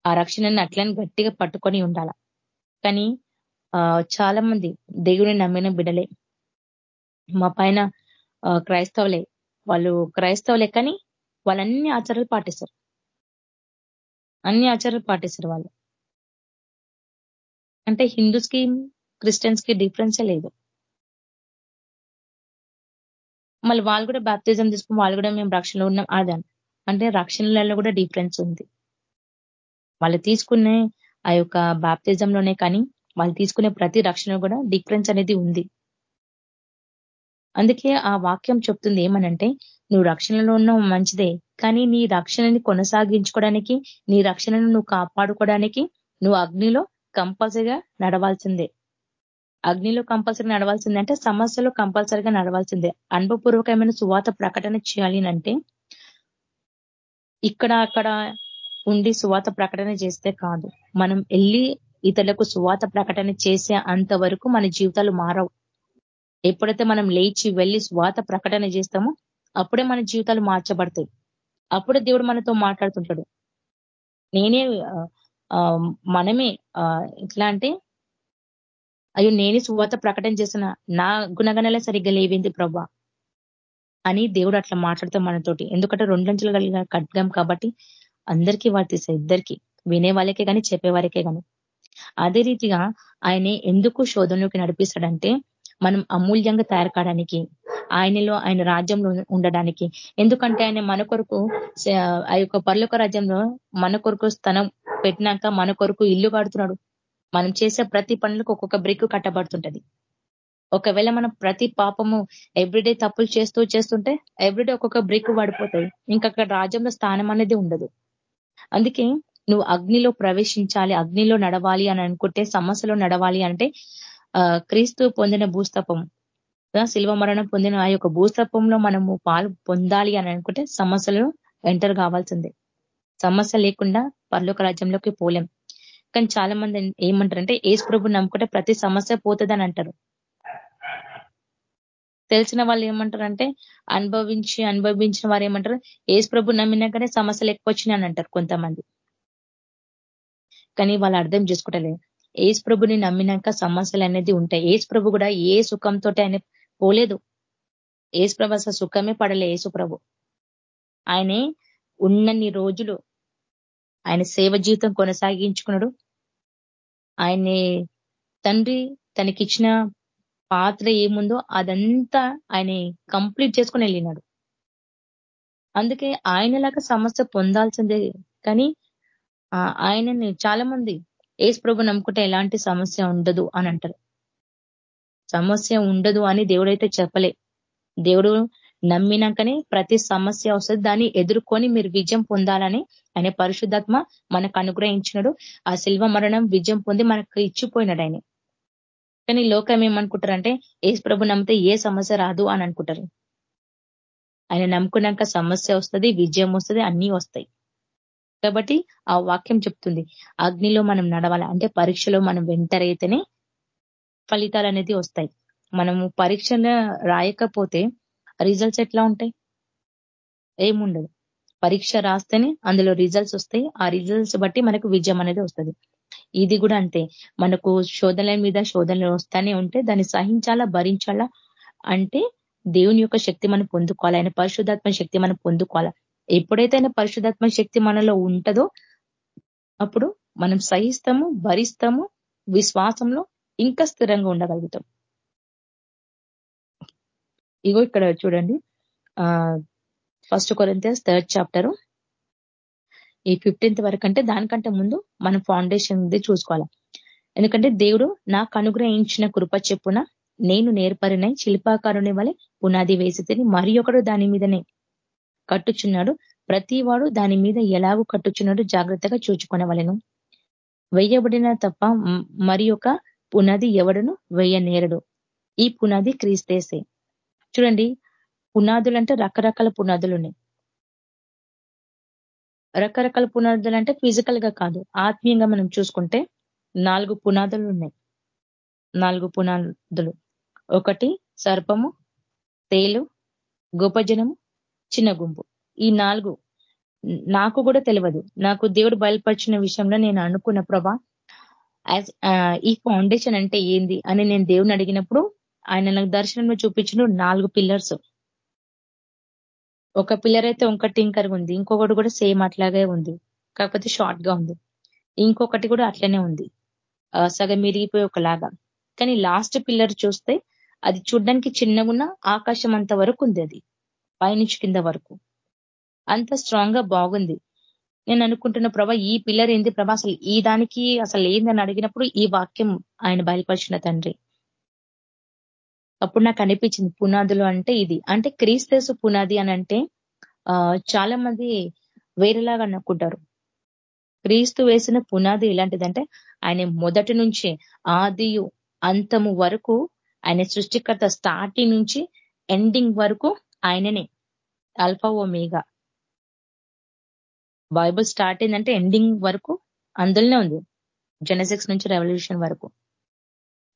ఆ రక్షణని అట్లని గట్టిగా పట్టుకొని ఉండాల. కానీ చాలా మంది దేవుని నమ్మిన బిడలే మా పైన క్రైస్తవులే. వాళ్ళు క్రైస్తవులే కానీ వాళ్ళన్ని ఆచారాలు పాటిస్తారు. అన్ని ఆచారాలు పాటిస్తారు వాళ్ళు. అంటే హిందూస్కి క్రిస్టియన్స్కి డిఫరెన్సే లేదు. మళ్ళీ వాళ్ళు కూడా బాప్తిజం తీసుకుని వాళ్ళు కూడా మేము రక్షణలో ఉన్నాం. అదని అంటే రక్షణలలో కూడా డిఫరెన్స్ ఉంది. వాళ్ళు తీసుకునే ఆ యొక్క బాప్తిజంలోనే కానీ వాళ్ళు తీసుకునే ప్రతి రక్షణ కూడా డిఫరెన్స్ అనేది ఉంది. అందుకే ఆ వాక్యం చెప్తుంది ఏమనంటే నువ్వు రక్షణలో ఉన్నావు మంచిదే కానీ నీ రక్షణని కొనసాగించుకోవడానికి నీ రక్షణను నువ్వు కాపాడుకోవడానికి నువ్వు అగ్నిలో కంపల్సరిగా నడవాల్సిందే. అగ్నిలో కంపల్సరీ నడవాల్సిందే అంటే సమస్యలో కంపల్సరిగా నడవాల్సిందే. అనుభవపూర్వకమైన సువాత ప్రకటన చేయాలి అంటే ఇక్కడ అక్కడ ఉండి సువాత ప్రకటన చేస్తే కాదు. మనం వెళ్ళి ఇతరులకు సువాత ప్రకటన చేసే అంతవరకు మన జీవితాలు మారవు. ఎప్పుడైతే మనం లేచి వెళ్ళి స్వాత ప్రకటన చేస్తామో అప్పుడే మన జీవితాలు మార్చబడతాయి. అప్పుడే దేవుడు మనతో మాట్లాడుతుంటాడు. నేనే మనమే ఎట్లా అంటే అయ్యో నేనే సువాత ప్రకటన చేసిన నా గుణగణాలే సరిగ్గా లేవింది ప్రభా? అని దేవుడు అట్లా మాట్లాడతాం మనతోటి. ఎందుకంటే రెండంచెలు కలిగిన ఖడ్గం కాబట్టి అందరికీ వర్తిస్తాయి ఇద్దరికి. వినే వాళ్ళకే కానీ చెప్పేవారికే కానీ అదే రీతిగా ఆయన ఎందుకు శోధనలోకి నడిపిస్తాడంటే మనం అమూల్యంగా తయారు కావడానికి ఆయనలో ఆయన రాజ్యంలో ఉండడానికి. ఎందుకంటే ఆయన మన కొరకు ఆ యొక్క పర్లోక రాజ్యంలో మన కొరకు స్థనం పెట్టినాక మన కొరకు ఇల్లు కడుతున్నాడు. మనం చేసే ప్రతి పనులకు ఒక్కొక్క బ్రిక్ కట్టబడుతుంటది. ఒకవేళ మనం ప్రతి పాపము ఎవ్రీడే తప్పులు చేస్తూ చేస్తుంటే ఎవ్రీడే ఒక్కొక్క బ్రిక్ పడిపోతాయి. ఇంకా అక్కడ రాజ్యంలో స్థానం అనేది ఉండదు. అందుకే నువ్వు అగ్నిలో ప్రవేశించాలి అగ్నిలో నడవాలి అని అనుకుంటే సమస్యలో నడవాలి అంటే క్రీస్తు పొందిన భూస్తపం శిల్వ మరణం పొందిన ఆ యొక్క భూస్తపంలో మనము పాలు పొందాలి అని అనుకుంటే సమస్యలు ఎంటర్ కావాల్సిందే. సమస్య లేకుండా పర్లోక రాజ్యంలోకి పోలేం. కానీ చాలా మంది ఏమంటారంటే ఏసు ప్రభు నమ్ముకుంటే ప్రతి సమస్య పోతుందని అంటారు తెలిసిన వాళ్ళు ఏమంటారంటే అనుభవించి అనుభవించిన వారు ఏమంటారు ఏసు ప్రభు నమ్మినాకనే సమస్యలు ఎక్కువ వచ్చినాయని అంటారు కొంతమంది. కానీ వాళ్ళు అర్థం చేసుకుంటలేదు ఏసు ప్రభుని నమ్మినాక సమస్యలు అనేది ఉంటాయి. ఏసు ప్రభు కూడా ఏ సుఖంతో ఆయన పోలేదు. ఏసు ప్రభు అసలు సుఖమే పడలే ఏసు ప్రభు. ఆయనే ఉన్నన్ని రోజులు ఆయన సేవ జీవితం కొనసాగించుకున్నాడు. ఆయన్ని తండ్రి తనకిచ్చిన పాత్ర ఏముందో అదంతా ఆయన కంప్లీట్ చేసుకుని వెళ్ళినాడు. అందుకే ఆయనలాగా సమస్య పొందాల్సిందే కానీ ఆయనని చాలా మంది ఏసు ప్రభు నమ్ముకుంటే ఎలాంటి సమస్య ఉండదు అని అంటారు. సమస్య ఉండదు అని దేవుడైతే చెప్పలే. దేవుడు నమ్మినాకనే ప్రతి సమస్య వస్తుంది. దాన్ని ఎదుర్కొని మీరు విజయం పొందాలని ఆయన పరిశుద్ధాత్మ మనకు అనుగ్రహించినాడు. ఆ శిల్వ మరణం విజయం పొంది మనకు ఇచ్చిపోయినాడు ఆయన. కానీ లోకం ఏమనుకుంటారంటే ఏ ప్రభు నమ్మితే ఏ సమస్య రాదు అని అనుకుంటారు. ఆయన నమ్ముకున్నాక సమస్య వస్తుంది విజయం వస్తుంది అన్నీ వస్తాయి. కాబట్టి ఆ వాక్యం చెప్తుంది అగ్నిలో మనం నడవాలి? అంటే పరీక్షలో మనం వెంటరైతేనే ఫలితాలు అనేది వస్తాయి. మనము పరీక్షలు రాయకపోతే రిజల్ట్స్ ఎట్లా ఉంటాయి? ఏముండదు. పరీక్ష రాస్తేనే అందులో రిజల్ట్స్ వస్తాయి. ఆ రిజల్ట్స్ బట్టి మనకు విజయం అనేది వస్తుంది. ఇది కూడా అంతే. మనకు శోధనల మీద శోధనలు వస్తానే ఉంటే దాన్ని సహించాలా భరించాలా? అంటే దేవుని యొక్క శక్తి మనం పొందుకోవాలి. ఆయన పరిశుధాత్మ శక్తి మనం పొందుకోవాలా? ఎప్పుడైతే ఆయన పరిశుధాత్మ శక్తి మనలో ఉంటుందో అప్పుడు మనం సహిస్తాము భరిస్తాము విశ్వాసంలో ఇంకా స్థిరంగా ఉండగలుగుతాం. ఇగో ఇక్కడ చూడండి. ఫస్ట్ కొరింతియన్స్ థర్డ్ చాప్టర్ ఈ ఫిఫ్టీన్త్ వరకు అంటే దానికంటే ముందు మనం ఫౌండేషన్ చూసుకోవాలి. ఎందుకంటే దేవుడు నాకు అనుగ్రహించిన కృప చెప్పున నేను నేర్పరినై శిల్పాకారుని వలె పునాది వేసి మరి ఒకడు దాని మీదనే కట్టుచున్నాడు. ప్రతి వాడు దాని మీద ఎలాగో కట్టుచున్నాడు జాగ్రత్తగా చూచుకునవలను. వెయ్యబడిన తప్ప మరి ఒక పునాది ఎవడను వేయనేరడు. ఈ పునాది క్రీస్తేసే. చూడండి పునాదులు అంటే రకరకాల పునాదులు ఉన్నాయి రకరకాల పునాదులు అంటే ఫిజికల్గా కాదు ఆత్మీయంగా మనం చూసుకుంటే నాలుగు పునాదులు ఉన్నాయి నాలుగు పునాదులు. ఒకటి సర్పము తేలు గోపజనము చిన్న గుంపు. ఈ నాలుగు నాకు కూడా తెలియదు. నాకు దేవుడు బయలుపరిచిన విషయంలో నేను అనుకున్న ప్రభా ఈ ఫౌండేషన్ అంటే ఏంది అని నేను దేవుని అడిగినప్పుడు ఆయన నాకు దర్శనంలో చూపించిన నాలుగు పిల్లర్స్. ఒక పిల్లర్ అయితే ఒక టింకర్ ఉంది ఇంకొకటి కూడా సేమ్ అట్లాగే ఉంది కాకపోతే షార్ట్గా ఉంది. ఇంకొకటి కూడా అట్లనే ఉంది. సగం మిరిగిపోయి ఒకలాగా. కానీ లాస్ట్ పిల్లర్ చూస్తే అది చూడ్డానికి చిన్నగున్న ఆకాశం అంత వరకు ఉంది అది పైనుంచి కింద వరకు. అంత స్ట్రాంగ్గా బాగుంది. నేను అనుకుంటున్న ప్రభా ఈ పిల్లర్ ఏంది ప్రభా? అసలు ఈ దానికి అసలు ఏందని అడిగినప్పుడు ఈ వాక్యం ఆయన బయలుపరిచిన తండ్రి. అప్పుడు నాకు అనిపించింది పునాదులు అంటే ఇది. అంటే క్రీస్తసు పునాది అని అంటే చాలా మంది వేరేలాగా అనుకుంటారు. క్రీస్తు వేసిన పునాది ఇలాంటిదంటే ఆయన మొదటి నుంచే ఆదియు అంతము వరకు ఆయన సృష్టికర్త స్టార్టింగ్ నుంచి ఎండింగ్ వరకు ఆయననే. అల్ఫా ఓ బైబుల్ స్టార్ట్ అయిందంటే ఎండింగ్ వరకు అందులోనే ఉంది. జెనసిక్స్ నుంచి రెవల్యూషన్ వరకు.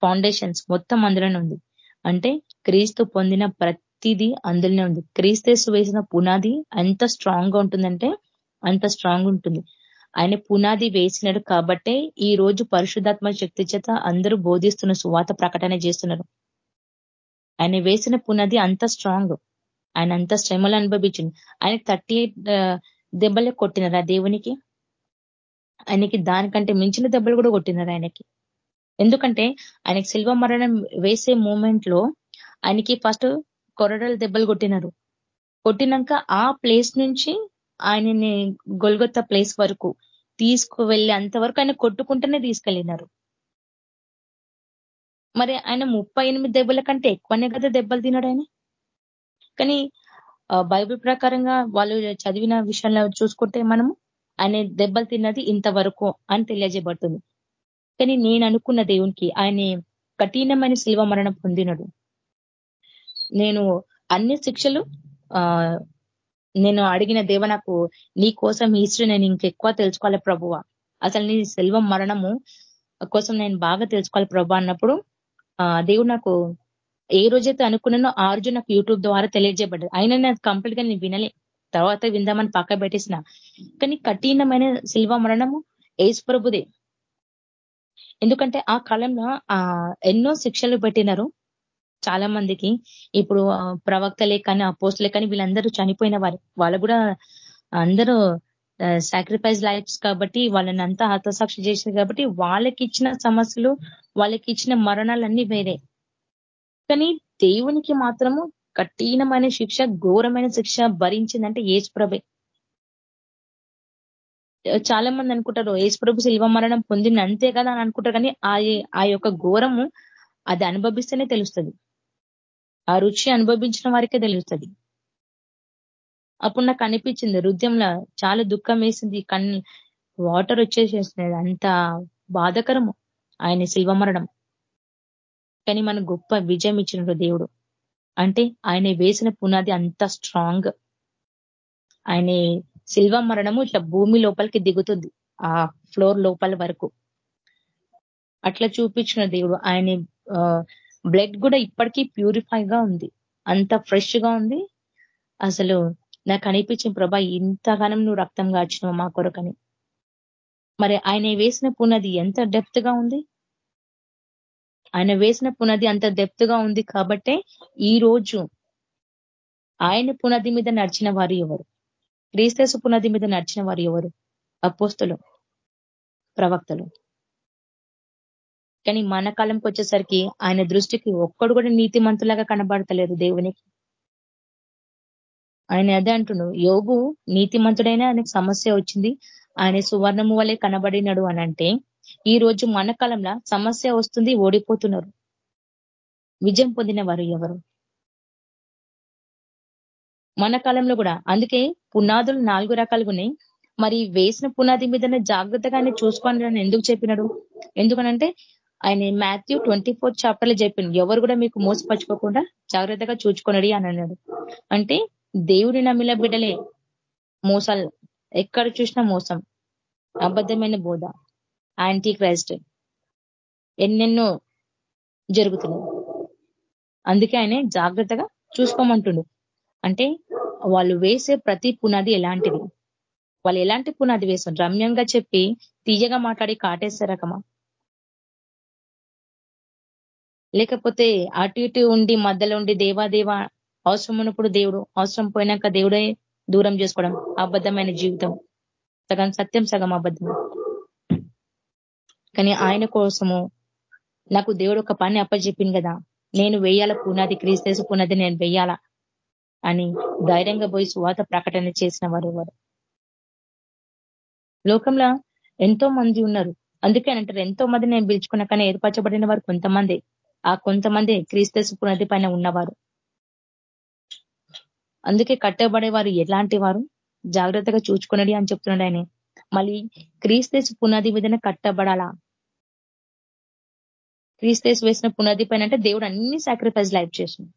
ఫౌండేషన్స్ మొత్తం అందులోనే ఉంది. అంటే క్రీస్తు పొందిన ప్రతిదీ అందులోనే ఉంది. క్రీస్తేసు వేసిన పునాది ఎంత స్ట్రాంగ్గా ఉంటుందంటే అంత స్ట్రాంగ్ ఉంటుంది. ఆయన పునాది వేసినాడు కాబట్టే ఈ రోజు పరిశుధాత్మ శక్తి చేత అందరూ బోధిస్తున్న సువాత ప్రకటన చేస్తున్నారు. ఆయన వేసిన పునాది అంత స్ట్రాంగ్ ఆయన అంత శ్రమలు అనుభవించింది ఆయన థర్టీ దెబ్బలే కొట్టినారు ఆ దేవునికి. ఆయనకి దానికంటే మించిన దెబ్బలు కూడా కొట్టినారు ఆయనకి. ఎందుకంటే ఆయనకి శిల్వ మరణం వేసే మూమెంట్లో ఆయనకి ఫస్ట్ కొరడలు దెబ్బలు కొట్టినారు. కొట్టినాక ఆ ప్లేస్ నుంచి ఆయనని గొల్గొత్త ప్లేస్ వరకు తీసుకువెళ్ళి అంతవరకు ఆయన కొట్టుకుంటూనే తీసుకెళ్ళినారు. మరి ఆయన ముప్పై ఎనిమిది దెబ్బల కంటే ఎక్కువనే కదా దెబ్బలు తిన్నాడు ఆయన? కానీ బైబిల్ ప్రకారంగా వాళ్ళు చదివిన విషయంలో చూసుకుంటే మనము ఆయన దెబ్బలు తిన్నది ఇంతవరకు అని తెలియజేయబడుతుంది. కానీ నేను అనుకున్న దేవునికి ఆయన కఠినమైన శిల్వ మరణం పొందినడు. నేను అన్ని శిక్షలు నేను అడిగిన దేవ నాకు నీ కోసం హిస్టరీ నేను ఇంకెక్కువ తెలుసుకోవాలి ప్రభువ. అసలు నీ సెల్వం మరణము కోసం నేను బాగా తెలుసుకోవాలి ప్రభు అన్నప్పుడు దేవుడు నాకు ఏ రోజైతే అనుకున్నానో ఆ రోజు నాకు యూట్యూబ్ ద్వారా తెలియజేయబడ్డది అయినా నేను కంప్లీట్గా నేను వినలే. తర్వాత విందామని పక్క పెట్టేసిన. కానీ కఠినమైన శిల్వ మరణము ఏసు ప్రభుదే. ఎందుకంటే ఆ కాలంలో ఆ ఎన్నో శిక్షలు పెట్టినారు చాలా మందికి ఇప్పుడు ప్రవక్తలే కానీ అపోస్టులే కానీ వీళ్ళందరూ చనిపోయిన వారు. వాళ్ళు కూడా అందరూ సాక్రిఫైస్ లైఫ్స్ కాబట్టి వాళ్ళని అంతా హతసాక్షి చేశారు కాబట్టి వాళ్ళకి ఇచ్చిన సమస్యలు వాళ్ళకి ఇచ్చిన మరణాలన్నీ వేరే. కానీ దేవునికి మాత్రము కఠినమైన శిక్ష ఘోరమైన శిక్ష భరించిందంటే ఏజ్ ప్రభే చాలా మంది అనుకుంటారు ఏసుప్రభు శిల్వ మరణం పొందింది అంతే కదా అని అనుకుంటారు. కానీ ఆ యొక్క ఘోరము అది అనుభవిస్తేనే తెలుస్తుంది. ఆ రుచి అనుభవించిన వారికే తెలుస్తుంది. అప్పుడు నాకు అనిపించింది హృదయంలో చాలా దుఃఖం వేసింది. కన్ వాటర్ వచ్చేసేసినది అంత బాధకరము ఆయన శిల్వ మరణం. కానీ మన గొప్ప విజయం ఇచ్చినడు దేవుడు. అంటే ఆయన వేసిన పునాది అంత స్ట్రాంగ్ ఆయన శిల్వ మరణము ఇట్లా భూమి లోపలికి దిగుతుంది ఆ ఫ్లోర్ లోపల వరకు. అట్లా చూపించిన దేవుడు. ఆయన బ్లడ్ కూడా ఇప్పటికీ ప్యూరిఫై గా ఉంది. అంత ఫ్రెష్గా ఉంది. అసలు నాకు అనిపించిన ప్రభా ఇంతగానం నువ్వు రక్తం కాచినావు మా కొరకని? మరి ఆయన వేసిన పునది ఎంత డెప్త్గా ఉంది? ఆయన వేసిన పునది అంత డెప్త్గా ఉంది కాబట్టే ఈ రోజు ఆయన పునది మీద నడిచిన వారు ఎవరు? క్రీస్తసు పునాది మీద నడిచిన వారు ఎవరు? అపోస్తులు ప్రవక్తలు. కానీ మన కాలంకి వచ్చేసరికి ఆయన దృష్టికి ఒక్కడు కూడా నీతిమంతులాగా కనబడతలేదు దేవునికి. ఆయన అదే అంటుడు యోగు నీతిమంతుడైనా ఆయనకు సమస్య వచ్చింది ఆయన సువర్ణము వలె కనబడినడు అని అంటే ఈ రోజు మన కాలంలో సమస్య వస్తుంది ఓడిపోతున్నారు. విజయం పొందిన వారు ఎవరు? మన కాలంలో కూడా. అందుకే పునాదులు నాలుగు రకాలుగా ఉన్నాయి. మరి వేసిన పునాది మీదనే జాగ్రత్తగా ఆయన చూసుకోండి ఎందుకు చెప్పినాడు? ఎందుకనంటే ఆయన మాథ్యూ ట్వంటీ ఫోర్ చాప్టర్లో చెప్పిండు ఎవరు కూడా మీకు మోసపరచుకోకుండా జాగ్రత్తగా చూచుకొనడి అని అన్నాడు. అంటే దేవుడి నమ్మిన బిడ్డలే మోసాలు ఎక్కడ చూసినా మోసం అబద్ధమైన బోధ యాంటీ క్రైస్ట్ ఎన్నెన్నో జరుగుతున్నాయి. అందుకే ఆయన జాగ్రత్తగా చూసుకోమంటుండు. అంటే వాళ్ళు వేసే ప్రతి పునాది ఎలాంటిది? వాళ్ళు ఎలాంటి పునాది వేస్తారు? రమ్యంగా చెప్పి తీయగా మాట్లాడి కాటేసే రకమా లేకపోతే అటు ఇటు ఉండి మధ్యలో ఉండి దేవాదేవ అవసరం ఉన్నప్పుడు దేవుడు అవసరం పోయినాక దేవుడే దూరం చేసుకోవడం అబద్ధమైన జీవితం. సగం సత్యం సగం అబద్ధం. కానీ ఆయన కోసము నాకు దేవుడు ఒక పని అప్పచెప్పింది కదా. నేను వేయాల పునాది? క్రీస్తేసు పునాది నేను వేయాలా? అని ధైర్యంగా పోయి సువాత ప్రకటన చేసిన వారు ఎవరు? లోకంలో ఎంతో మంది ఉన్నారు. అందుకే అంటారు ఎంతో మంది నేను పిలుచుకున్న కానీ ఏర్పరచబడిన వారు కొంతమంది. ఆ కొంతమంది క్రీస్తు పునది పైన ఉన్నవారు. అందుకే కట్టబడేవారు ఎలాంటి వారు? జాగ్రత్తగా చూచుకున్నది అని చెప్తున్నాడు ఆయన. మళ్ళీ క్రీస్తేసు పునాది మీదనే కట్టబడాలా? క్రీస్తేసు వేసిన పునాది పైన అంటే దేవుడు అన్ని సాక్రిఫైస్ లైఫ్ చేసింది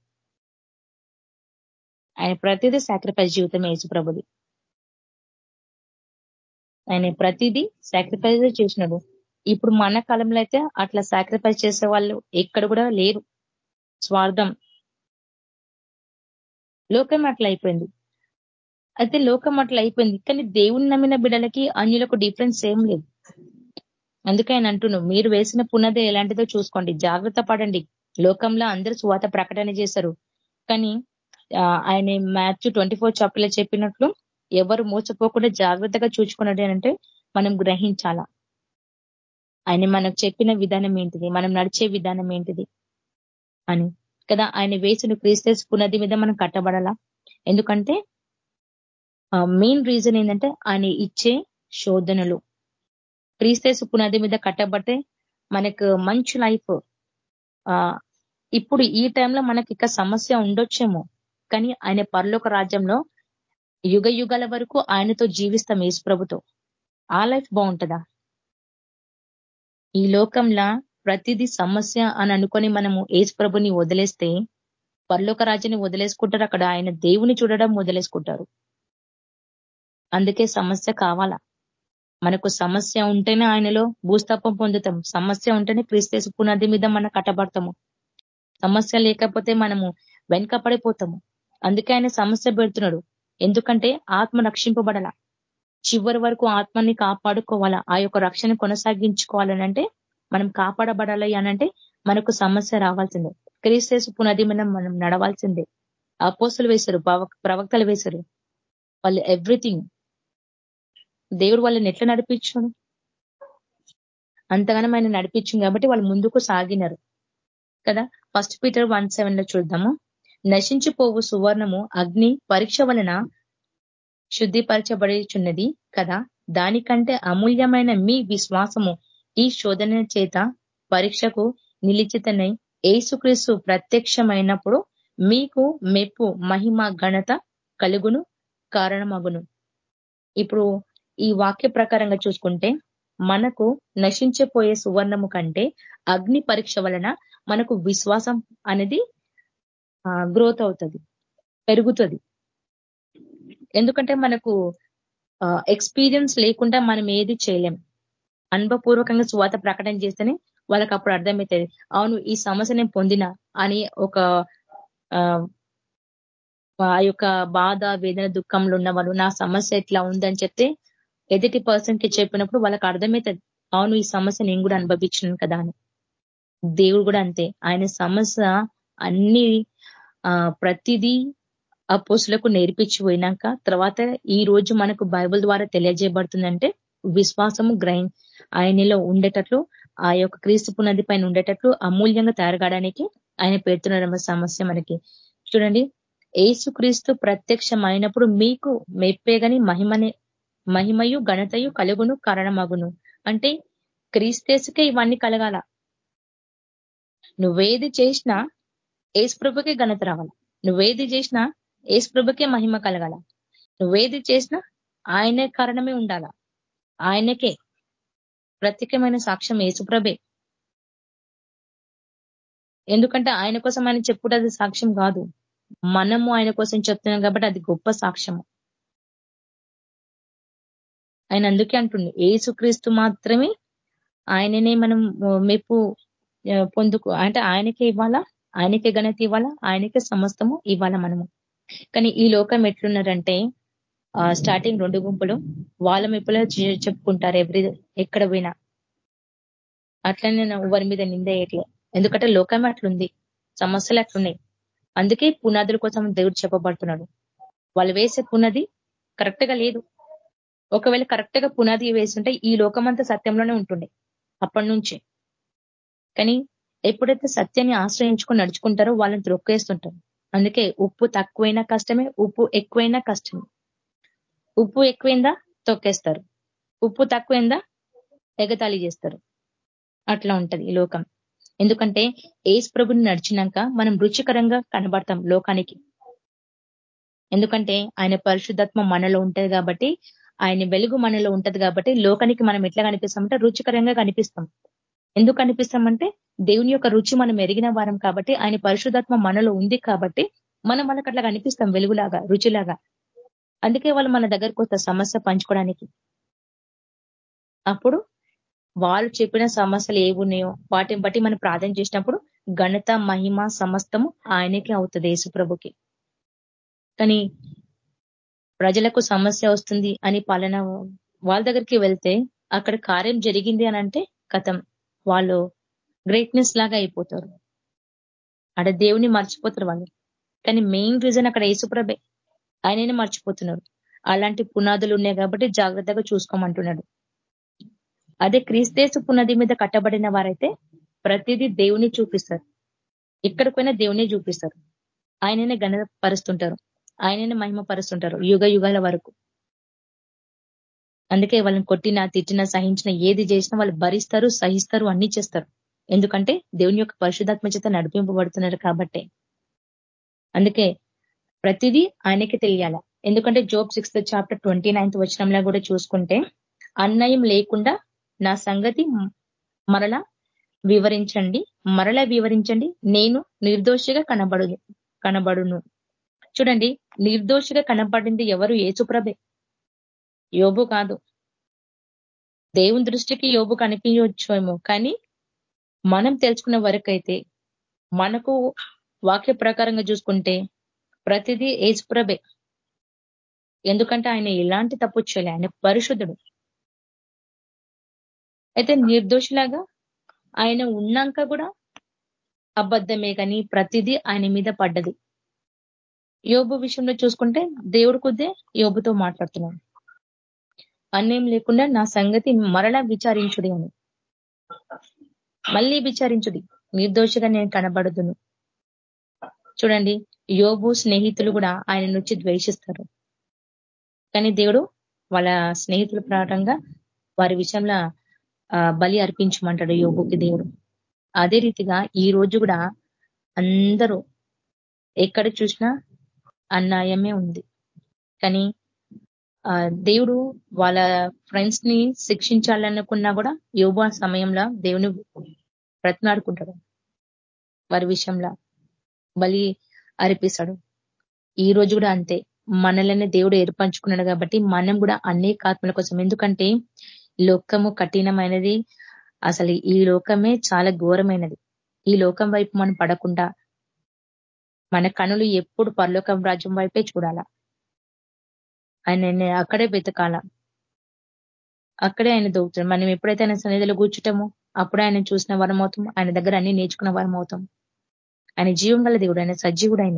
ఆయన ప్రతిదీ సాక్రిఫైస్ జీవితం యేసు ప్రభుది. ఆయన ప్రతిదీ సాక్రిఫైస్ చేసినాడు. ఇప్పుడు మన కాలంలో అయితే అట్లా సాక్రిఫైస్ చేసే వాళ్ళు ఎక్కడ కూడా లేరు. స్వార్థం. లోకం అట్లా అయిపోయింది. అయితే లోకం అట్లా అయిపోయింది. కానీ దేవుని నమ్మిన బిడ్డలకి అన్యులకు డిఫరెన్స్ ఏం లేదు. అందుకే ఆయన అంటున్నాను మీరు వేసిన పునదే ఎలాంటిదో చూసుకోండి. జాగ్రత్త పడండి. లోకంలో అందరూ స్వాత ప్రకటన చేశారు. కానీ ఆయన మ్యాథ్యూ ట్వంటీ ఫోర్ చాప్టర్లో చెప్పినట్లు ఎవరు మోసపోకుండా జాగ్రత్తగా చూసుకున్నాడు అంటే మనం గ్రహించాలా. ఆయన మనకు చెప్పిన విధానం ఏంటిది? మనం నడిచే విధానం ఏంటిది? అని. కదా ఆయన వేసిన క్రీస్తస్ పునది మీద మనం కట్టబడాలా? ఎందుకంటే మెయిన్ రీజన్ ఏంటంటే ఆయన ఇచ్చే శోధనలు. క్రీస్తస్ పునది మీద కట్టబడితే మనకు మంచి లైఫ్. ఇప్పుడు ఈ టైంలో మనకి ఇక సమస్య ఉండొచ్చేమో. కానీ ఆయన పరలోక రాజ్యంలో యుగ యుగాల వరకు ఆయనతో జీవిస్తాం యేసు ప్రభుతో. ఆ లైఫ్ బాగుంటుందా? ఈ లోకంలో ప్రతిదీ సమస్య అని అనుకొని మనము ఏసు ప్రభుని వదిలేస్తే పరలోక రాజ్యాన్ని వదిలేసుకుంటారు అక్కడ ఆయన దేవుని చూడడం వదిలేసుకుంటారు. అందుకే సమస్య కావాలా? మనకు సమస్య ఉంటేనే ఆయనలో భూస్థాపం పొందుతాం. సమస్య ఉంటేనే క్రీస్తేసు పునాది మీద మనం కట్టబడతాము. సమస్య లేకపోతే మనము వెనుక పడిపోతాము అందుకే ఆయన సమస్య పెడుతున్నాడు. ఎందుకంటే ఆత్మ రక్షింపబడాల. చివరి వరకు ఆత్మని కాపాడుకోవాలా? ఆ యొక్క రక్షణ కొనసాగించుకోవాలనంటే మనం కాపాడబడాలి అనంటే మనకు సమస్య రావాల్సిందే. క్రీస్తేసు పునది మనం మనం నడవాల్సిందే. అపోసులు వేశారు ప్రవక్తలు వేశారు. వాళ్ళు ఎవ్రీథింగ్. దేవుడు వాళ్ళని ఎట్లా నడిపించాడు అంతగానం ఆయన నడిపించింది కాబట్టి వాళ్ళు ముందుకు సాగినారు. కదా? ఫస్ట్ పీటర్ వన్ సెవెన్లో చూద్దాము. నశించిపోవు సువర్ణము అగ్ని పరీక్ష వలన శుద్ధిపరచబడిచున్నది కదా? దానికంటే అమూల్యమైన మీ విశ్వాసము ఈ శోధన చేత పరీక్షకు నిలిచితనై ఏసుక్రీస్తు ప్రత్యక్షమైనప్పుడు మీకు మెప్పు మహిమ ఘనత కలుగును కారణమగును. ఇప్పుడు ఈ వాక్య ప్రకారంగా చూసుకుంటే మనకు నశించిపోయే సువర్ణము కంటే అగ్ని పరీక్ష వలన మనకు విశ్వాసం అనేది గ్రోత్ అవుతుంది పెరుగుతుంది. ఎందుకంటే మనకు ఎక్స్పీరియన్స్ లేకుండా మనం ఏది చేయలేం. అనుభవపూర్వకంగా స్వాత ప్రకటన చేస్తేనే వాళ్ళకి అప్పుడు అర్థమవుతుంది. అవును ఈ సమస్య నేను పొందిన అని ఒక ఆ యొక్క బాధ వేదన దుఃఖంలో ఉన్న వాళ్ళు నా సమస్య ఎట్లా ఉందని చెప్తే ఎదుటి పర్సన్కి చెప్పినప్పుడు వాళ్ళకి అర్థమవుతుంది. అవును ఈ సమస్య నేను కూడా అనుభవించినాను కదా అని. దేవుడు కూడా అంతే. ఆయన సమస్య అన్ని ప్రతిదీ ఆ పోసులకు నేర్పించి పోయినాక తర్వాత ఈ రోజు మనకు బైబుల్ ద్వారా తెలియజేయబడుతుందంటే విశ్వాసము గ్రహి ఆయనలో ఉండేటట్లు ఆ యొక్క క్రీస్తు పునది పైన ఉండేటట్లు అమూల్యంగా తయారుగాడానికి ఆయన పెడుతున్న సమస్య మనకి. చూడండి ఏసు క్రీస్తు ప్రత్యక్షమైనప్పుడు మీకు మెప్పేగని మహిమనే మహిమయు ఘనతయు కలుగును కారణమగును. అంటే క్రీస్తేసుకే ఇవన్నీ కలగాల. నువ్వేది చేసినా ఏసుప్రభుకే ఘనత రావాలి? నువ్వేది చేసినా ఏసుప్రభుకే మహిమ కలగాల? నువ్వేది చేసినా ఆయనే కారణమే ఉండాల? ఆయనకే ప్రత్యేకమైన సాక్ష్యం ఏసుప్రభే ఎందుకంటే ఆయన కోసం ఆయన చెప్పుకుంటే అది సాక్ష్యం కాదు. మనము ఆయన కోసం చెప్తున్నాం కాబట్టి అది గొప్ప సాక్ష్యము. ఆయన అందుకే అంటుండే ఏసుక్రీస్తు మాత్రమే ఆయననే మనం మెప్పు పొందుకు అంటే ఆయనకే ఇవ్వాలా? ఆయనకే ఘనత ఇవ్వాలా? ఆయనకే సమస్తము ఇవ్వాలా మనము? కానీ ఈ లోకం ఎట్లున్నారంటే స్టార్టింగ్ రెండు గుంపులు వాళ్ళ మెప్పులో చెప్పుకుంటారు ఎవ్రీ ఎక్కడ పోయినా. అట్లనే ఎవరి మీద నిందేయట్లే ఎందుకంటే లోకం అట్లుంది. సమస్యలు అట్లున్నాయి. అందుకే పునాదుల కోసం దేవుడు చెప్పబడుతున్నాడు. వాళ్ళు వేసే పునాది కరెక్ట్గా లేదు. ఒకవేళ కరెక్ట్గా పునాది వేస్తుంటే ఈ లోకమంతా సత్యంలోనే ఉంటుండే అప్పటి నుంచి. కానీ ఎప్పుడైతే సత్యాన్ని ఆశ్రయించుకొని నడుచుకుంటారో వాళ్ళని త్రొక్కేస్తుంటారు. అందుకే ఉప్పు తక్కువైనా కష్టమే ఉప్పు ఎక్కువైనా కష్టమే. ఉప్పు ఎక్కువైందా? తొక్కేస్తారు. ఉప్పు తక్కువైందా? ఎగతాళి చేస్తారు. అట్లా ఉంటది ఈ లోకం. ఎందుకంటే ఏసు ప్రభుని నడిచినాక మనం రుచికరంగా కనబడతాం లోకానికి. ఎందుకంటే ఆయన పరిశుద్ధత్వం మనలో ఉంటది కాబట్టి ఆయన వెలుగు మనలో ఉంటది కాబట్టి లోకానికి మనం ఎట్లా కనిపిస్తామంటే రుచికరంగా కనిపిస్తాం. ఎందుకు కనిపిస్తామంటే దేవుని యొక్క రుచి మనం ఎరిగిన వారం కాబట్టి ఆయన పరిశుధాత్మ మనలో ఉంది కాబట్టి మనం వాళ్ళకి అట్లా కనిపిస్తాం వెలుగులాగా రుచిలాగా. అందుకే వాళ్ళు మన దగ్గరకు వస్తారు సమస్య పంచుకోవడానికి. అప్పుడు వాళ్ళు చెప్పిన సమస్యలు ఏమున్నాయో వాటిని బట్టి మనం ప్రార్థన చేసినప్పుడు ఘనత మహిమ సమస్తము ఆయనకే అవుతుంది యేసుప్రభుకి కానీ ప్రజలకు సమస్య వస్తుంది అని పాలన వాళ్ళ దగ్గరికి వెళ్తే అక్కడ కార్యం జరిగింది అని అంటే కథం. వాళ్ళు గ్రేట్నెస్ లాగా అయిపోతారు. అక్కడ దేవుని మర్చిపోతారు వాళ్ళు. కానీ మెయిన్ రీజన్ అక్కడ యేసుప్రభే ఆయననే మర్చిపోతున్నారు. అలాంటి పునాదులు ఉన్నాయి కాబట్టి జాగ్రత్తగా చూసుకోమంటున్నాడు. అదే క్రీస్తేసు పునది మీద కట్టబడిన వారైతే ప్రతిదీ దేవుని చూపిస్తారు. ఎక్కడికి దేవునే దేవుని చూపిస్తారు. ఆయననే గణపరుస్తుంటారు ఆయననే మహిమ పరుస్తుంటారు యుగ యుగాల వరకు. అందుకే వాళ్ళని కొట్టినా తిట్టినా సహించిన ఏది చేసినా వాళ్ళు భరిస్తారు సహిస్తారు అన్ని చేస్తారు. ఎందుకంటే దేవుని యొక్క పరిశుధాత్మ చేత నడిపింపబడుతున్నారు కాబట్టే. అందుకే ప్రతిదీ ఆయనకి తెలియాల? ఎందుకంటే Job sixth chapter twenty ninth వచనంలో కూడా చూసుకుంటే అన్నయం లేకుండా నా సంగతి మరలా వివరించండి మరలా వివరించండి నేను నిర్దోషిగా కనబడు కనబడును. చూడండి నిర్దోషిగా కనబడింది ఎవరు? ఏసుప్రభే యోబు కాదు. దేవుని దృష్టికి యోబు కనిపించవచ్చేమో కానీ మనం తెలుసుకున్న వరకైతే మనకు వాక్య ప్రకారంగా చూసుకుంటే ప్రతిదీ ఏసుప్రభే ఎందుకంటే ఆయన ఎలాంటి తప్పు చేయలే ఆయన పరిశుద్ధుడు. అయితే నిర్దోషిలాగా ఆయన ఉన్నాక కూడా అబద్ధమే కానీ ప్రతిదీ ఆయన మీద పడ్డది. యోబు విషయంలో చూసుకుంటే దేవుడు కొద్దే యోబుతో మాట్లాడుతున్నాడు. అన్నేం లేకుండా నా సంగతి మరలా విచారించుడి అని. మళ్ళీ విచారించుడి. నిర్దోషిగా నేను కనబడుదును. చూడండి యోబు స్నేహితులు కూడా ఆయన నుంచి ద్వేషిస్తారు. కానీ దేవుడు వాళ్ళ స్నేహితుల ప్రారంగా వారి విషయంలో బలి అర్పించమంటాడు యోగుకి దేవుడు. అదే రీతిగా ఈ రోజు కూడా అందరూ ఎక్కడ చూసినా అన్యాయమే ఉంది. కానీ దేవుడు వాళ్ళ ఫ్రెండ్స్ని శిక్షించాలనుకున్నా కూడా యోబు సమయంలో దేవుని బ్రతిమాడుకుంటాడు వారి విషయంలో బలి అర్పిస్తాడు. ఈ రోజు కూడా అంతే. మనల్ని దేవుడు ఏర్పంచుకున్నాడు కాబట్టి మనం కూడా అనేక ఆత్మల కోసం. ఎందుకంటే లోకము కఠినమైనది. అసలు ఈ లోకమే చాలా ఘోరమైనది. ఈ లోకం వైపు మనం పడకుండా మన కనులు ఎప్పుడు పరలోకం రాజ్యం వైపే చూడాలా? ఆయన అక్కడే వెతకాల? అక్కడే ఆయన దొరుకుతాడు. మనం ఎప్పుడైతే ఆయన సన్నిధిలో కూర్చుంటామో అప్పుడే ఆయన చూసిన వరం అవుతాం ఆయన దగ్గర అన్ని నేర్చుకున్న వరం అవుతాం ఆయన జీవం గల దేవుడు ఆయన సజీవుడు ఆయన.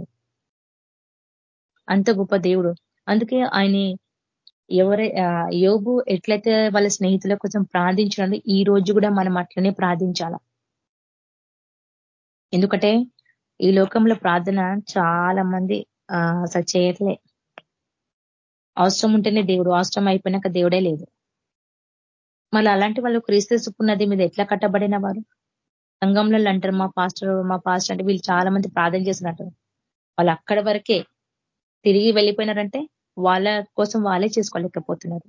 అంత గొప్ప దేవుడు. అందుకే ఆయన ఎవరై యోగు ఎట్లయితే వాళ్ళ స్నేహితుల కోసం ప్రార్థించడం ఈ రోజు కూడా మనం అట్లనే ప్రార్థించాల? ఎందుకంటే ఈ లోకంలో ప్రార్థన చాలా మంది సచేయట్లే అవసరం ఉంటేనే దేవుడు అవసరం అయిపోయినాక దేవుడే లేదు. మళ్ళీ అలాంటి వాళ్ళు క్రీస్తు నది మీద ఎట్లా కట్టబడిన వారు? సంఘంలో అంటారు మా పాస్టర్ మా పాస్టర్ అంటే వీళ్ళు చాలా మంది ప్రార్థన చేసినట్టు వాళ్ళు అక్కడి వరకే తిరిగి వెళ్ళిపోయినారంటే వాళ్ళ కోసం వాళ్ళే చేసుకోలేకపోతున్నారు.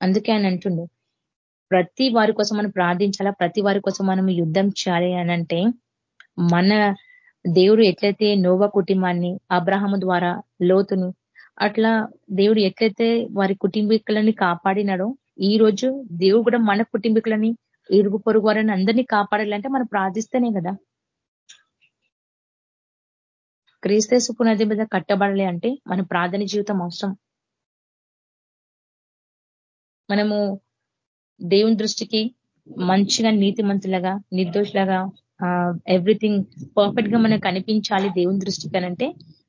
అందుకే ఆయన అంటుండు ప్రతి వారి కోసం మనం ప్రార్థించాలా? ప్రతి వారి కోసం మనం యుద్ధం చేయాలి అని అంటే మన దేవుడు ఎట్లయితే నోవ కుటుంబాన్ని అబ్రహము ద్వారా లోతును అట్లా దేవుడు ఎట్లయితే వారి కుటుంబీకులని కాపాడినాడో ఈ రోజు దేవుడు కూడా మన కుటుంబీకులని ఇరుగు పొరుగు వారిని అందరినీ కాపాడాలంటే మనం ప్రార్థిస్తేనే కదా. క్రీస్తేసు పునాది మీద కట్టబడాలి అంటే మన ప్రార్థన జీవితం అవసరం. మనము దేవుని దృష్టికి మంచిగా నీతిమంతులుగా నిర్దోషులుగా ఎవ్రీథింగ్ పర్ఫెక్ట్గా మనకు కనిపించాలి దేవుని దృష్టికనంటే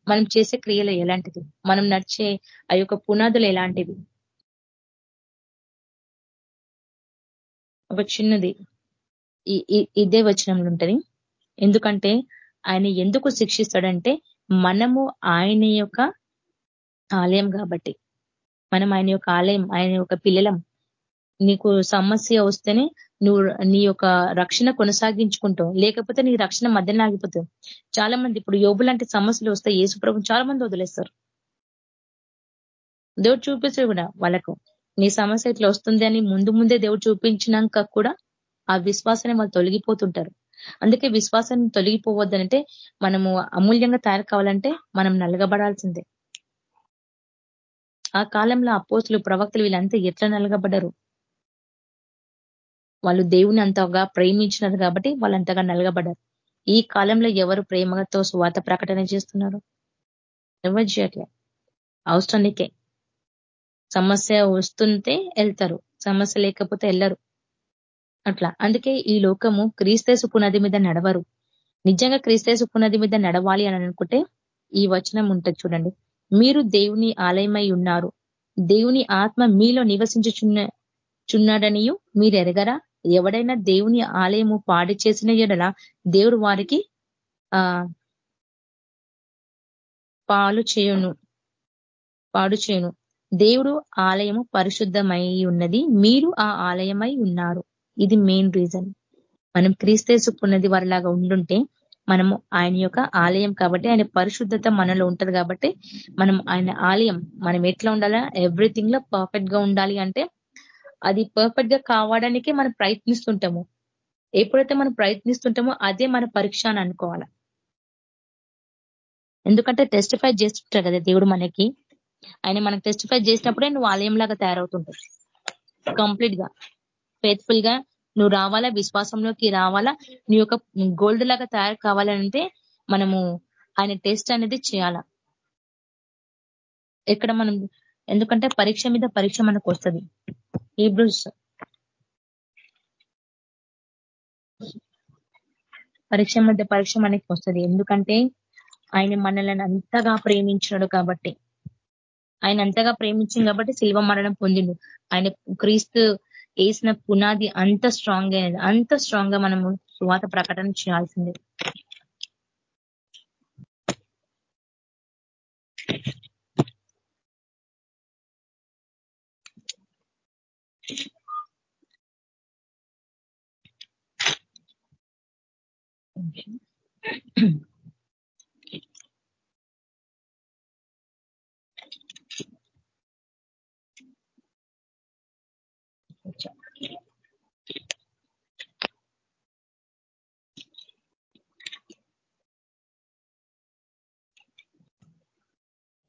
మనం చేసే క్రియలు ఎలాంటిది మనం నడిచే ఆ యొక్క పునాదులు ఎలాంటివి? ఒక చిన్నది. ఇదే వచనంలో ఉంటుంది. ఎందుకంటే ఆయన ఎందుకు శిక్షిస్తాడంటే మనము ఆయన యొక్క ఆలయం కాబట్టి. మనం ఆయన యొక్క ఆలయం ఆయన యొక్క పిల్లలం. నీకు సమస్య వస్తేనే నువ్వు నీ యొక్క రక్షణ కొనసాగించుకుంటావు. లేకపోతే నీ రక్షణ మధ్యన ఆగిపోతావు. చాలా మంది ఇప్పుడు యోగు లాంటి సమస్యలు వస్తే ఏసుప్రభు చాలా మంది వదిలేస్తారు. దేవుడు చూపిస్తారు కూడా వాళ్ళకు. నీ సమస్య ఇట్లా వస్తుంది అని ముందు ముందే దేవుడు చూపించినాక కూడా ఆ విశ్వాసాన్ని వాళ్ళు తొలగిపోతుంటారు. అందుకే విశ్వాసాన్ని తొలగిపోవద్దనంటే మనము అమూల్యంగా తయారు కావాలంటే మనం నలగబడాల్సిందే. ఆ కాలంలో అపోస్తులు ప్రవక్తలు వీళ్ళంతా ఎట్లా నలగబడ్డరు? వాళ్ళు దేవుని అంతగా ప్రేమించినారు కాబట్టి వాళ్ళు అంతగా నలగబడ్డారు. ఈ కాలంలో ఎవరు ప్రేమతో స్వాత ప్రకటన చేస్తున్నారు? ఎవరు చేయట్లే అవసరానికే సమస్య వస్తుంటే వెళ్తారు సమస్య లేకపోతే వెళ్ళరు. అట్లా. అందుకే ఈ లోకము క్రీస్తేసు పునాది మీద నడవరు. నిజంగా క్రీస్తేసు పునాది మీద నడవాలి అని అనుకుంటే ఈ వచనం ఉంటుంది చూడండి. మీరు దేవుని ఆలయమై ఉన్నారు. దేవుని ఆత్మ మీలో నివసించుచున్న చున్నాడనియు మీరు ఎరగరా? ఎవడైనా దేవుని ఆలయము పాడి చేసిన ఎడల దేవుడు వారికి ఆ పాలు చేయును పాడు చేయును. దేవుడు ఆలయము పరిశుద్ధమై ఉన్నది మీరు ఆ ఆలయమై ఉన్నారు. ఇది మెయిన్ రీజన్. మనం క్రీస్తేసు పున్నది వారిలాగా ఉండుంటే మనము ఆయన యొక్క ఆలయం కాబట్టి ఆయన పరిశుద్ధత మనలో ఉంటది కాబట్టి మనం ఆయన ఆలయం మనం ఎట్లా ఉండాలా? ఎవ్రీథింగ్లో పర్ఫెక్ట్గా ఉండాలి అంటే అది పర్ఫెక్ట్గా కావడానికే మనం ప్రయత్నిస్తుంటాము. ఎప్పుడైతే మనం ప్రయత్నిస్తుంటామో అదే మన పరీక్ష అని అనుకోవాలి. ఎందుకంటే టెస్టిఫై చేస్తుంటారు కదా దేవుడు మనకి. ఆయన మనకు టెస్టిఫై చేసినప్పుడే నువ్వు ఆలయం లాగా తయారవుతుంటావు. కంప్లీట్గా. ఫేత్ఫుల్గా నువ్వు రావాలా విశ్వాసంలోకి రావాలా నీ యొక్క గోల్డ్ లాగా తయారు కావాలంటే మనము ఆయన టెస్ట్ అనేది చేయాలా. ఇక్కడ మనం ఎందుకంటే పరీక్ష మీద పరీక్ష మనకు వస్తుంది. హీబ్రూస్ పరీక్ష మధ్య పరీక్ష మనకి వస్తుంది. ఎందుకంటే ఆయన మనల్ని అంతగా ప్రేమించినాడు కాబట్టి. ఆయన అంతగా ప్రేమించింది కాబట్టి శిల్వ మరణం పొందిండు. ఆయన క్రీస్తు వేసిన పునాది అంత స్ట్రాంగ్ అయినది అంత స్ట్రాంగ్గా మనము సువాత ప్రకటన చేయాల్సిందే.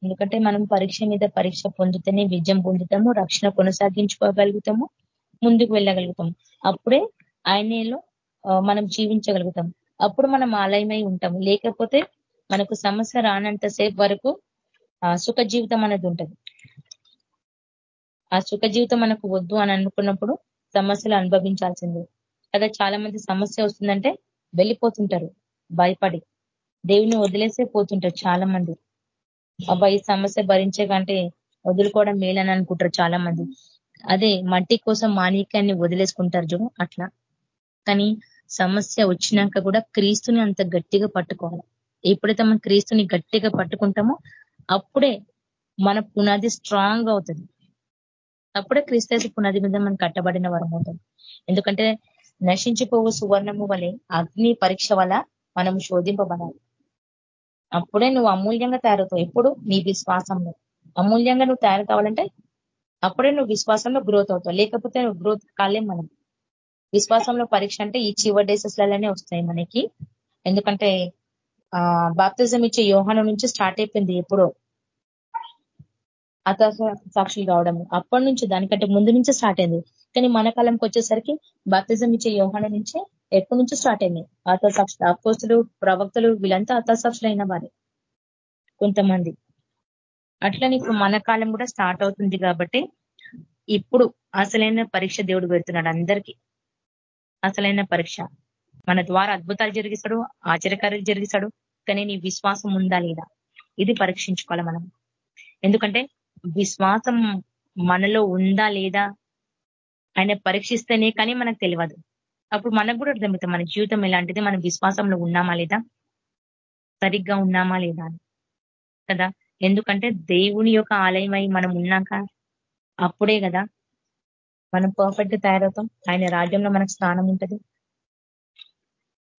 ఎందుకంటే మనం పరీక్ష మీద పరీక్ష పొందితేనే విజయం పొందుతాము రక్షణ కొనసాగించుకోగలుగుతాము ముందుకు వెళ్ళగలుగుతాము. అప్పుడే ఆయనలో మనం జీవించగలుగుతాం అప్పుడు మనం ఆలయమై ఉంటాము. లేకపోతే మనకు సమస్య రానంత సేపు వరకు సుఖ జీవితం అనేది ఉంటుంది. ఆ సుఖ జీవితం మనకు వద్దు అని అనుకున్నప్పుడు సమస్యలు అనుభవించాల్సిందే. కదా చాలా మంది సమస్య వస్తుందంటే వెళ్ళిపోతుంటారు. భయపడి. దేవుని వదిలేసే పోతుంటారు చాలా మంది అబ్బా ఈ సమస్య భరించే కంటే వదులుకోవడం మేలని అనుకుంటారు చాలా మంది అదే మట్టి కోసం మాణిక్యాన్ని వదిలేసుకుంటారు చూడు అట్లా. కానీ సమస్య వచ్చినాక కూడా క్రీస్తుని అంత గట్టిగా పట్టుకోవాలి. ఎప్పుడైతే మనం క్రీస్తుని గట్టిగా పట్టుకుంటామో అప్పుడే మన పునాది స్ట్రాంగ్ అవుతుంది. అప్పుడే క్రీస్తు పునాది మీద మనం కట్టబడిన వరం అవుతాం. ఎందుకంటే నశించిపోవు సువర్ణము వలె అగ్ని పరీక్ష వల్ల మనం శోధింపబడాలి. అప్పుడే నువ్వు అమూల్యంగా తయారవుతావు. ఎప్పుడు? నీ విశ్వాసంలో. అమూల్యంగా నువ్వు తయారు కావాలంటే అప్పుడే నువ్వు విశ్వాసంలో గ్రోత్ అవుతావు. లేకపోతే నువ్వు గ్రోత్ కాలేం మనం. విశ్వాసంలో పరీక్ష అంటే ఈ చివరి డేసెస్లలోనే వస్తాయి మనకి. ఎందుకంటే ఆ బాప్తిజం ఇచ్చే యోహానం నుంచి స్టార్ట్ అయిపోయింది ఎప్పుడో. అత సాక్షులు కావడం అప్పటి నుంచి దానికంటే ముందు నుంచే స్టార్ట్ అయింది. కానీ మన కాలంకి వచ్చేసరికి బాప్తిజం ఇచ్చే యోహానం నుంచే ఎప్పటి నుంచి స్టార్ట్ అయింది. అత సాక్షులు అపోస్తులు ప్రవక్తలు వీళ్ళంతా అతసాక్షులు అయిన వారే. కొంతమంది. అట్లనే ఇప్పుడు మన కాలం కూడా స్టార్ట్ అవుతుంది కాబట్టి ఇప్పుడు అసలైన పరీక్ష దేవుడు పెడుతున్నాడు అందరికీ. అసలైన పరీక్ష. మన ద్వారా అద్భుతాలు జరిగిస్తాడు ఆశ్చర్యకార్యాలు జరిగిస్తాడు కానీ నీ విశ్వాసం ఉందా లేదా? ఇది పరీక్షించుకోవాలి మనం. ఎందుకంటే విశ్వాసం మనలో ఉందా లేదా ఆయన పరీక్షిస్తేనే కానీ మనకు తెలియదు. అప్పుడు మనకు కూడా అర్థమవుతుంది మన జీవితం ఎలాంటిది మన విశ్వాసంలో ఉన్నామా లేదా? సరిగ్గా ఉన్నామా లేదా అని. కదా? ఎందుకంటే దేవుని యొక్క ఆలయమై మనం ఉన్నాక అప్పుడే కదా మనం పర్ఫెక్ట్గా తయారవుతాం. ఆయన రాజ్యంలో మనకు స్థానం ఉంటుంది.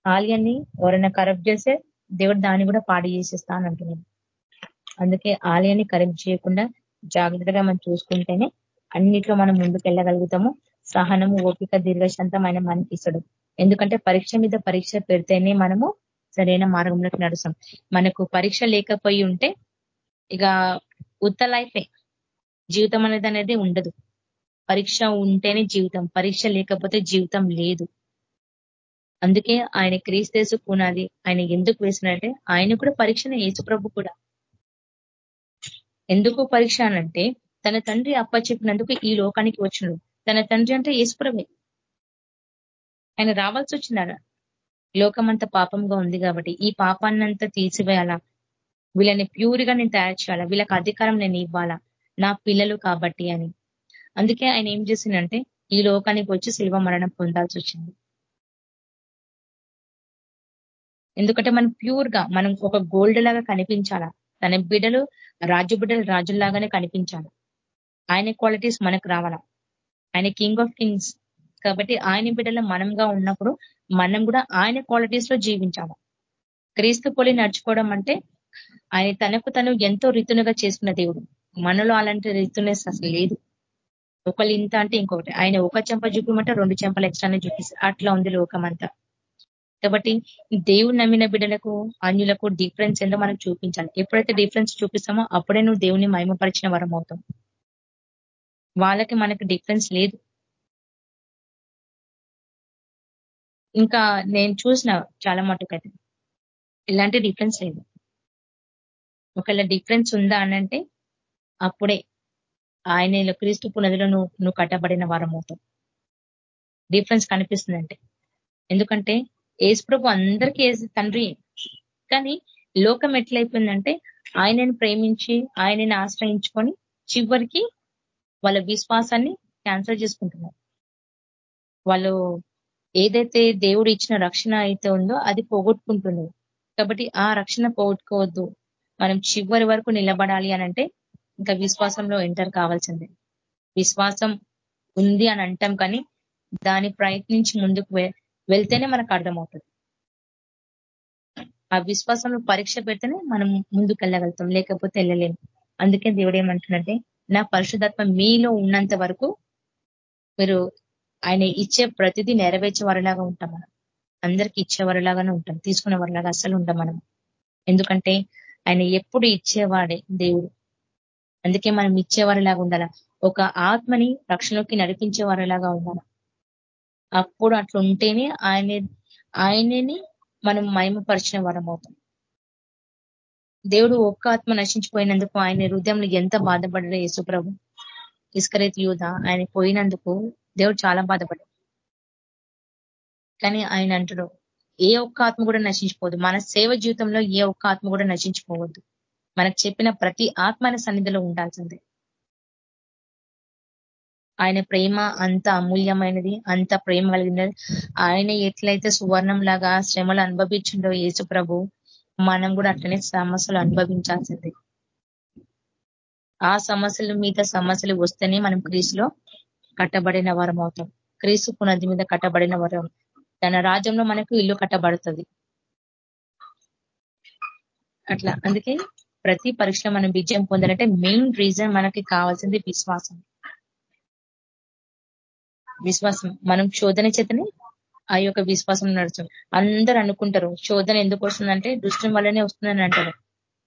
ఆలయాన్ని ఎవరైనా కరప్ట్ చేస్తే దేవుడు దాన్ని కూడా పాడు చేసేస్తా అని అంటున్నాడు. అందుకే ఆలయాన్ని కరెక్ట్ చేయకుండా జాగ్రత్తగా మనం చూసుకుంటేనే అన్నిట్లో మనం ముందుకు వెళ్ళగలుగుతాము. సహనము ఓపిక దీర్ఘశాంతం ఆయన మనకి ఇస్తాడు. ఎందుకంటే పరీక్ష మీద పరీక్ష పెడితేనే మనము సరైన మార్గంలోకి నడుస్తాం. మనకు పరీక్ష లేకపోయి ఉంటే ఇక ఉత్త లైఫే జీవితం అనేది అనేది ఉండదు. పరీక్ష ఉంటేనే జీవితం పరీక్ష లేకపోతే జీవితం లేదు. అందుకే ఆయన క్రీస్తేసు పునాది ఆయన ఎందుకు వేసినంటే ఆయన కూడా పరీక్షనే యేసుప్రభు కూడా. ఎందుకు పరీక్ష అనంటే తన తండ్రి అప్పచెప్పినందుకు ఈ లోకానికి వచ్చినాడు. తన తండ్రి అంటే యేసుప్రభే ఆయన రావాల్సి వచ్చిందా లోకమంతా పాపంగా ఉంది కాబట్టి ఈ పాపాన్నంతా తీసివేయాలా? వీళ్ళని ప్యూర్గా నేను తయారు చేయాలా? వీళ్ళకి అధికారం నేను ఇవ్వాలా? నా పిల్లలు కాబట్టి అని. అందుకే ఆయన ఏం చేసిందంటే ఈ లోకానికి వచ్చి శిల్వ మరణం పొందాల్సి వచ్చింది. ఎందుకంటే మనం ప్యూర్గా మనం ఒక గోల్డ్ లాగా కనిపించాలా? తన బిడ్డలు రాజు బిడ్డలు రాజుల్లాగానే కనిపించాలి? ఆయన క్వాలిటీస్ మనకు రావాలా? ఆయన కింగ్ ఆఫ్ కింగ్స్. కాబట్టి ఆయన బిడ్డలు మనంగా ఉన్నప్పుడు మనం కూడా ఆయన క్వాలిటీస్లో జీవించాలి? క్రీస్తు పోలి నడుచుకోవడం అంటే ఆయన తనకు తను ఎంతో రితునుగా చేసుకున్న దేవుడు. మనలో అలాంటి రితునెస్ అసలు లేదు. ఒకళ్ళు ఇంత అంటే ఇంకొకటి. ఆయన ఒక చెంప చూపిమంటే రెండు చెంపలు ఎక్స్ట్రానే చూపిస్తారు. అట్లా ఉంది లోకం అంతా. కాబట్టి దేవుడు నమ్మిన బిడ్డలకు అన్యులకు డిఫరెన్స్ ఏందో మనం చూపించాలి. ఎప్పుడైతే డిఫరెన్స్ చూపిస్తామో అప్పుడే నువ్వు దేవుని మహిమపరిచిన వరం అవుతాం వాళ్ళకి మనకి డిఫరెన్స్ లేదు. ఇంకా నేను చూసిన చాలా మటుకైతే ఇలాంటి డిఫరెన్స్ లేదు. ఒకవేళ డిఫరెన్స్ ఉందా అనంటే అప్పుడే. ఆయన క్రీస్తు పునదిలో నువ్వు నువ్వు కట్టబడిన వారం డిఫరెన్స్ కనిపిస్తుందంటే. ఎందుకంటే ఏసుప్రభు అందరికీ తండ్రి. కానీ లోకం ఎట్లయిపోయిందంటే ఆయనని ప్రేమించి ఆయనని ఆశ్రయించుకొని చివరికి వాళ్ళ విశ్వాసాన్ని క్యాన్సల్ చేసుకుంటున్నారు. వాళ్ళు ఏదైతే దేవుడు ఇచ్చిన రక్షణ అయితే ఉందో అది పోగొట్టుకుంటున్నారు. కాబట్టి ఆ రక్షణ పోగొట్టుకోవద్దు. మనం చివరి వరకు నిలబడాలి అనంటే ఇంకా విశ్వాసంలో ఎంటర్ కావాల్సిందే. విశ్వాసం ఉంది అని అంటాం కానీ దాని ప్రయత్నించి ముందుకు వెళ్తేనే మనకు అర్థమవుతుంది. ఆ విశ్వాసంలో పరీక్ష పెడితేనే మనం ముందుకు వెళ్ళగలుగుతాం లేకపోతే వెళ్ళలేము అందుకే దేవుడు ఏమంటున్నట్టే నా పరిశుధాత్మ మీలో ఉన్నంత వరకు మీరు ఆయన ఇచ్చే ప్రతిదీ నెరవేర్చే వారిలాగా ఉంటాం మనం. అందరికి ఇచ్చేవారిలాగానే ఉంటాం తీసుకునే వారిలాగా అస్సలు ఉంటాం మనం ఎందుకంటే ఆయన ఎప్పుడు ఇచ్చేవాడే దేవుడు. అందుకే మనం ఇచ్చేవారిలాగా ఉండాల? ఒక ఆత్మని రక్షణలోకి నడిపించే వారిలాగా అప్పుడు అట్లా ఉంటేనే ఆయన ఆయనని మనం మహిమపరిచిన వారం అవుతాం. దేవుడు ఒక్క ఆత్మ నశించిపోయినందుకు ఆయన హృదయంలో ఎంత బాధపడ్డాడు యేసుప్రభు ఇస్కరేత్ యూధ ఆయన పోయినందుకు దేవుడు చాలా బాధపడ్డాడు. కానీ ఆయన అంటాడు ఏ ఒక్క ఆత్మ కూడా నశించిపోదు. మన సేవ జీవితంలో ఏ ఒక్క ఆత్మ కూడా నశించిపోవద్దు. మనకు చెప్పిన ప్రతి ఆత్మ సన్నిధిలో ఉండాల్సిందే. ఆయన ప్రేమ అంత అమూల్యమైనది అంత ప్రేమ కలిగినది. ఆయన ఎట్లయితే సువర్ణం లాగా శ్రమలు అనుభవించిండో యేసు ప్రభు మనం కూడా అట్లనే సమస్యలు అనుభవించాల్సిందే. ఆ సమస్యలు మీద సమస్యలు వస్తేనే మనం క్రీసులో కట్టబడిన వరం అవుతాం. క్రీస్తు పునది మీద కట్టబడిన వరం. తన రాజ్యంలో మనకు ఇల్లు కట్టబడుతుంది. అట్లా. అందుకే ప్రతి పరీక్షలో మనం విజయం పొందాలంటే మెయిన్ రీజన్ మనకి కావాల్సింది విశ్వాసం. విశ్వాసం. మనం శోధన చేతనే ఆ యొక్క విశ్వాసం నడుచు అందరు అనుకుంటారు శోధన ఎందుకు వస్తుందంటే దృష్టి వల్లనే వస్తుందని అంటారు.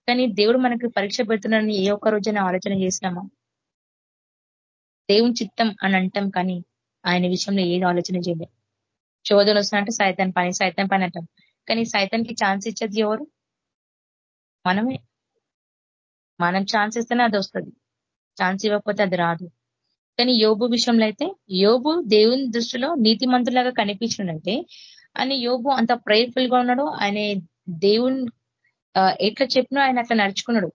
కానీ దేవుడు మనకి పరీక్ష పెడుతున్నాడని ఏ ఒక్క రోజైనా ఆలోచన చేసినామా? దేవుని చిత్తం అని అంటాం కానీ ఆయన విషయంలో ఏది ఆలోచన చేయలేదు. శోధన వస్తుందంటే సైతాన్ పని సైతాన్ పని అంటాం. కానీ సైతాన్కి ఛాన్స్ ఇచ్చేది ఎవరు? మనమే. మనం ఛాన్స్ ఇస్తేనే అది వస్తుంది. ఛాన్స్ ఇవ్వకపోతే అది రాదు. కానీ యోబు విషయంలో అయితే యోబు దేవుని దృష్టిలో నీతి మంతులాగా కనిపించినంటే ఆయన యోబు అంత ప్రేయర్ఫుల్గా ఉన్నాడు. ఆయన దేవుని ఎట్లా చెప్పినా ఆయన అట్లా నడుచుకున్నాడు.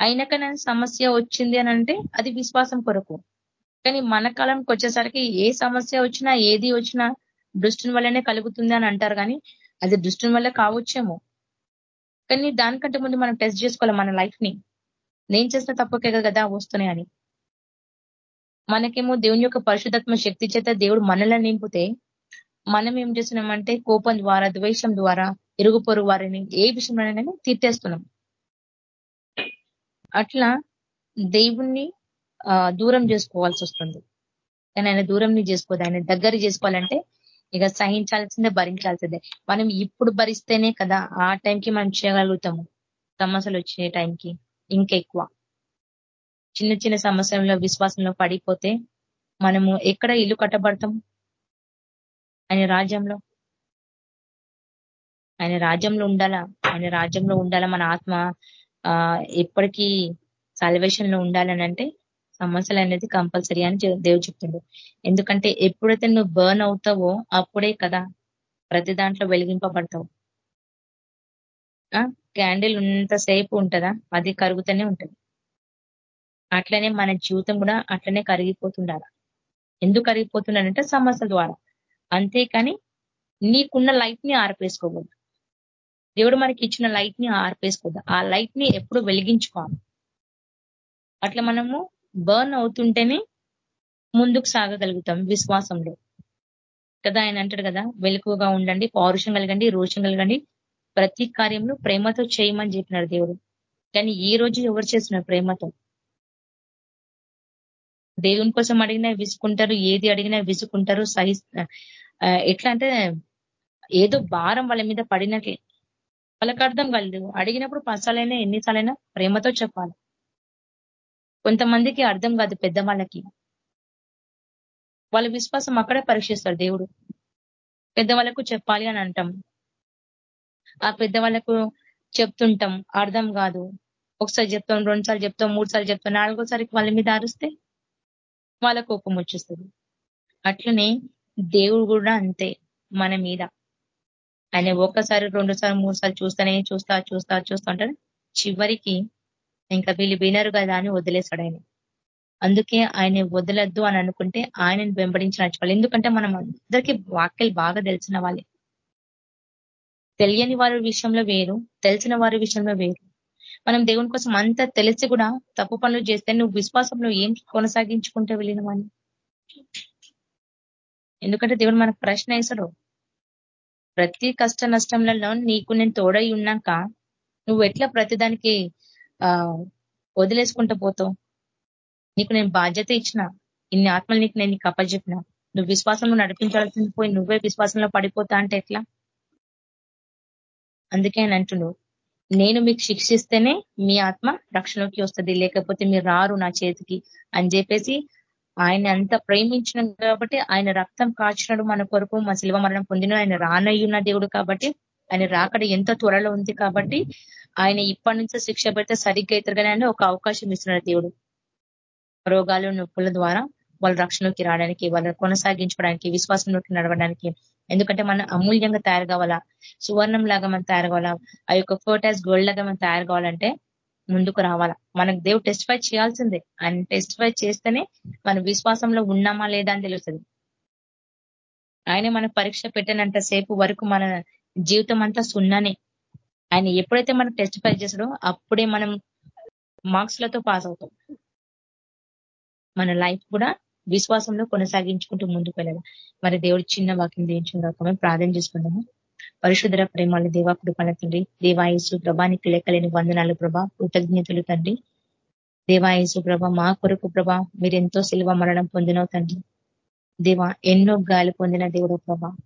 అయినాక సమస్య వచ్చింది అని అంటే అది విశ్వాసం కొరకు. కానీ మన కాలంకి వచ్చేసరికి ఏ సమస్య వచ్చినా ఏది వచ్చినా దృష్టిని వల్లనే కలుగుతుంది అని అంటారు కానీ అది దృష్టిని వల్ల కావచ్చేమో. కానీ దానికంటే ముందు మనం టెస్ట్ చేసుకోవాలి మన లైఫ్ని. నేను చేసిన తప్పకే కదా వస్తున్నాయని మనకేమో దేవుని యొక్క పరిశుధాత్మ శక్తి చేత దేవుడు మనల్ని నింపితే మనం ఏం చేస్తున్నామంటే కోపం ద్వారా ద్వేషం ద్వారా ఇరుగుపొరు వారిని ఏ విషయంలోనైనా తీర్చేస్తున్నాం అట్లా దేవుణ్ణి దూరం చేసుకోవాల్సి వస్తుంది. కానీ ఆయన దూరం చేసుకోదు. ఆయన దగ్గర చేసుకోవాలంటే ఇక సహించాల్సిందే భరించాల్సిందే. మనం ఇప్పుడు భరిస్తేనే కదా ఆ టైంకి మనం చేయగలుగుతాము. సమస్యలు వచ్చే టైంకి ఇంకెక్కువ. చిన్న చిన్న సమస్యల్లో విశ్వాసంలో పడిపోతే మనము ఎక్కడ ఇల్లు కట్టబడతాం ఆయన రాజ్యంలో? ఆయన రాజ్యంలో ఉండాలా? ఆయన రాజ్యంలో ఉండాలా మన ఆత్మ ఎప్పటికీ సాల్వేషన్లో ఉండాలని అంటే సమస్యలు అనేది కంపల్సరీ అని దేవుడు చెప్తుండు. ఎందుకంటే ఎప్పుడైతే నువ్వు బర్న్ అవుతావో అప్పుడే కదా ప్రతి దాంట్లో వెలిగింపబడతావు. క్యాండిల్ ఉన్నంతసేపు ఉంటుందా? అది కరుగుతూనే ఉంటుంది. అట్లనే మన జీవితం కూడా అట్లనే కరిగిపోతుండాల? ఎందుకు కరిగిపోతున్నాడంటే సమస్యల ద్వారా. అంతేకాని నీకున్న లైట్ని ఆర్పేసుకోకూడదు. దేవుడు మనకి ఇచ్చిన లైట్ని ఆర్పేసుకోవద్దు ఆ లైట్ని ఎప్పుడు వెలిగించుకోవాలి. అట్లా మనము బర్న్ అవుతుంటేనే ముందుకు సాగగలుగుతాం విశ్వాసంలో. కదా ఆయన అంటాడు కదా వెలుకుగా ఉండండి పౌరుషం కలగండి రోషం కలగండి ప్రతి కార్యంలో ప్రేమతో చేయమని చెప్పినాడు దేవుడు. కానీ ఈ రోజు ఎవరు చేస్తున్నారు ప్రేమతో? దేవుని కోసం అడిగినా విసుకుంటారు ఏది అడిగినా విసుకుంటారు సహి ఎట్లా అంటే ఏదో భారం వాళ్ళ మీద పడినట్లే. వాళ్ళకి అర్థం కలదు. అడిగినప్పుడు పసాలైనా ఎన్నిసార్లైనా ప్రేమతో చెప్పాలి. కొంతమందికి అర్థం కాదు పెద్దవాళ్ళకి. వాళ్ళ విశ్వాసం అక్కడే పరీక్షిస్తారు దేవుడు. పెద్దవాళ్ళకు చెప్పాలి అని అంటాం. ఆ పెద్దవాళ్ళకు చెప్తుంటాం అర్థం కాదు. ఒకసారి చెప్తాం రెండు సార్లు చెప్తాం మూడు సార్లు చెప్తాం నాలుగోసారికి వాళ్ళ మీద అరుస్తే వాళ్ళ కోపం వచ్చేస్తుంది. అట్లనే దేవుడు కూడా అంతే మన మీద. ఆయన ఒక్కసారి రెండు సార్లు మూడు సార్లు చూస్తానే చూస్తా చూస్తా చూస్తా అంటాడు. చివరికి ఇంకా వీళ్ళు వినరు కదా అని వదిలేశాడు ఆయన అందుకే ఆయన వదలద్దు అని అనుకుంటే ఆయనను వెంబడించి నడుచుకోవాలి ఎందుకంటే మనం అందరికీ వాక్యలు బాగా తెలిసిన వాళ్ళే. తెలియని వారి విషయంలో వేరు తెలిసిన వారి విషయంలో వేరు. మనం దేవుని కోసం అంత తెలిసి కూడా తప్పు పనులు చేస్తే నువ్వు విశ్వాసంలో ఏం కొనసాగించుకుంటే వెళ్ళినవాడి ఎందుకంటే దేవుడు మనకు ప్రశ్న వేశాడు. ప్రతి కష్ట నష్టంలలో నీకు నేను తోడై ఉన్నాక నువ్వు ఎట్లా ప్రతిదానికి వదిలేసుకుంటూ పోతావు. నీకు నేను బాధ్యత ఇచ్చిన ఇన్ని ఆత్మలు నీకు నేను నీకు అప్పచెప్పిన. నువ్వు విశ్వాసంలో నడిపించాల్సింది పోయి నువ్వే విశ్వాసంలో పడిపోతా అంటే ఎట్లా? అందుకే ఆయన అంటుండు నేను మీకు శిక్షిస్తేనే మీ ఆత్మ రక్షణలోకి వస్తుంది లేకపోతే మీరు రారు నా చేతికి అని చెప్పేసి ఆయన అంత ప్రేమించిన కాబట్టి ఆయన రక్తం కాచినాడు మన కొరకు మన శిల్వ మరణం పొందిన ఆయన రానయ్యున్న దేవుడు కాబట్టి ఆయన రాకడ ఎంత త్వరలో ఉంది కాబట్టి ఆయన ఇప్పటి నుంచే శిక్ష పెడితే సరిగ్గా ఎదురుగానే ఒక అవకాశం ఇస్తున్నాడు దేవుడు. రోగాలు నొప్పుల ద్వారా వాళ్ళ రక్షణలోకి రావడానికి వాళ్ళని కొనసాగించుకోవడానికి విశ్వాసంలోకి నడవడానికి. ఎందుకంటే మనం అమూల్యంగా తయారు కావాలా? సువర్ణం లాగా మనం తయారు కావాలా? ఆ యొక్క ఫోటాస్ గోల్డ్ లాగా మనం తయారు కావాలంటే ముందుకు రావాలా? మనకు దేవుడు టెస్టిఫై చేయాల్సిందే. ఆయన టెస్టిఫై చేస్తేనే మన విశ్వాసంలో ఉన్నామా లేదా అని తెలుస్తుంది. ఆయన మనకు పరీక్ష పెట్టినంత సేపు వరకు మన జీవితం అంతా సున్నానే. ఆయన ఎప్పుడైతే మనం టెస్టిఫై చేసాడో అప్పుడే మనం మార్క్స్లతో పాస్ అవుతాం. మన లైఫ్ కూడా విశ్వాసంలో కొనసాగించుకుంటూ ముందుకు వెళ్ళాలి. మరి దేవుడు చిన్న వాక్యం దేయించుగాక మేము ప్రార్థన చేసుకుందాము. పరిశుధర ప్రేమాలు దేవా కృపణ తండ్రి దేవాయసు ప్రభానికి లెక్కలేని వందనాలు ప్రభా కృతజ్ఞతలు తండ్రి. దేవాయసు ప్రభ మా కొరకు ప్రభ మీరెంతో శిల్వ మరణం పొందినవు తండ్రి. దేవా ఎన్నో గాలి పొందిన దేవుడు ప్రభా.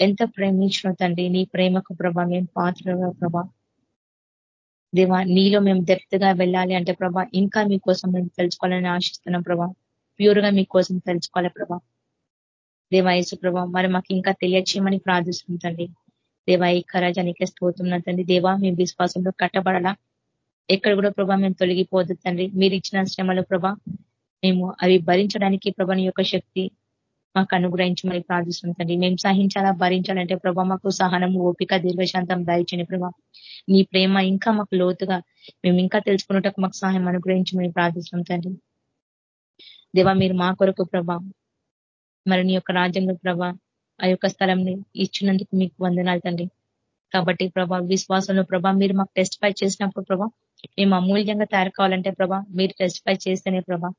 ఎంత ప్రేమించిన తండ్రి నీ ప్రేమకు ప్రభా మేము పాత్రగా ప్రభా. దేవా నీలో మేము దెప్తగా వెళ్ళాలి అంటే ప్రభా ఇంకా మీకోసం మేము తెలుసుకోవాలని ఆశిస్తున్నాం ప్రభా. ప్యూర్గా మీకోసం తెలుసుకోవాలి ప్రభా. దేవాయసు ప్రభా మరి మాకు ఇంకా తెలియచేయమని ప్రార్థిస్తుంటండి దేవా ఈ కరాజానికే స్తోతున్నా తండ్రి. దేవా మేము విశ్వాసంలో కట్టబడాలా? ఎక్కడ కూడా ప్రభా మేము తొలగిపోదు తండ్రి. మీరు ఇచ్చిన శ్రమలు ప్రభా మేము అవి భరించడానికి ప్రభాని యొక్క శక్తి మాకు అనుగ్రహించమని ప్రార్థిస్తుంటండి మేము సహించాలా భరించాలంటే ప్రభా మాకు సహనము ఓపిక దీర్ఘశాంతం దాయించండి ప్రభా. నీ ప్రేమ ఇంకా మాకు లోతుగా మేము ఇంకా తెలుసుకున్నట్టు మాకు సహాయం అనుగ్రహించమని ప్రార్థిస్తుంటండి దేవా మీరు మా కొరకు ప్రభా మరి నీ యొక్క రాజ్యంలో ప్రభా ఆ యొక్క స్థలంని ఇచ్చినందుకు మీకు వందనాలు తండ్రి. కాబట్టి ప్రభా విశ్వాసంలో ప్రభా మీరు మాకు టెస్టిఫై చేసినప్పుడు ప్రభా మేము అమూల్యంగా తయారు కావాలంటే ప్రభా మీరు టెస్టిఫై చేస్తేనే ప్రభా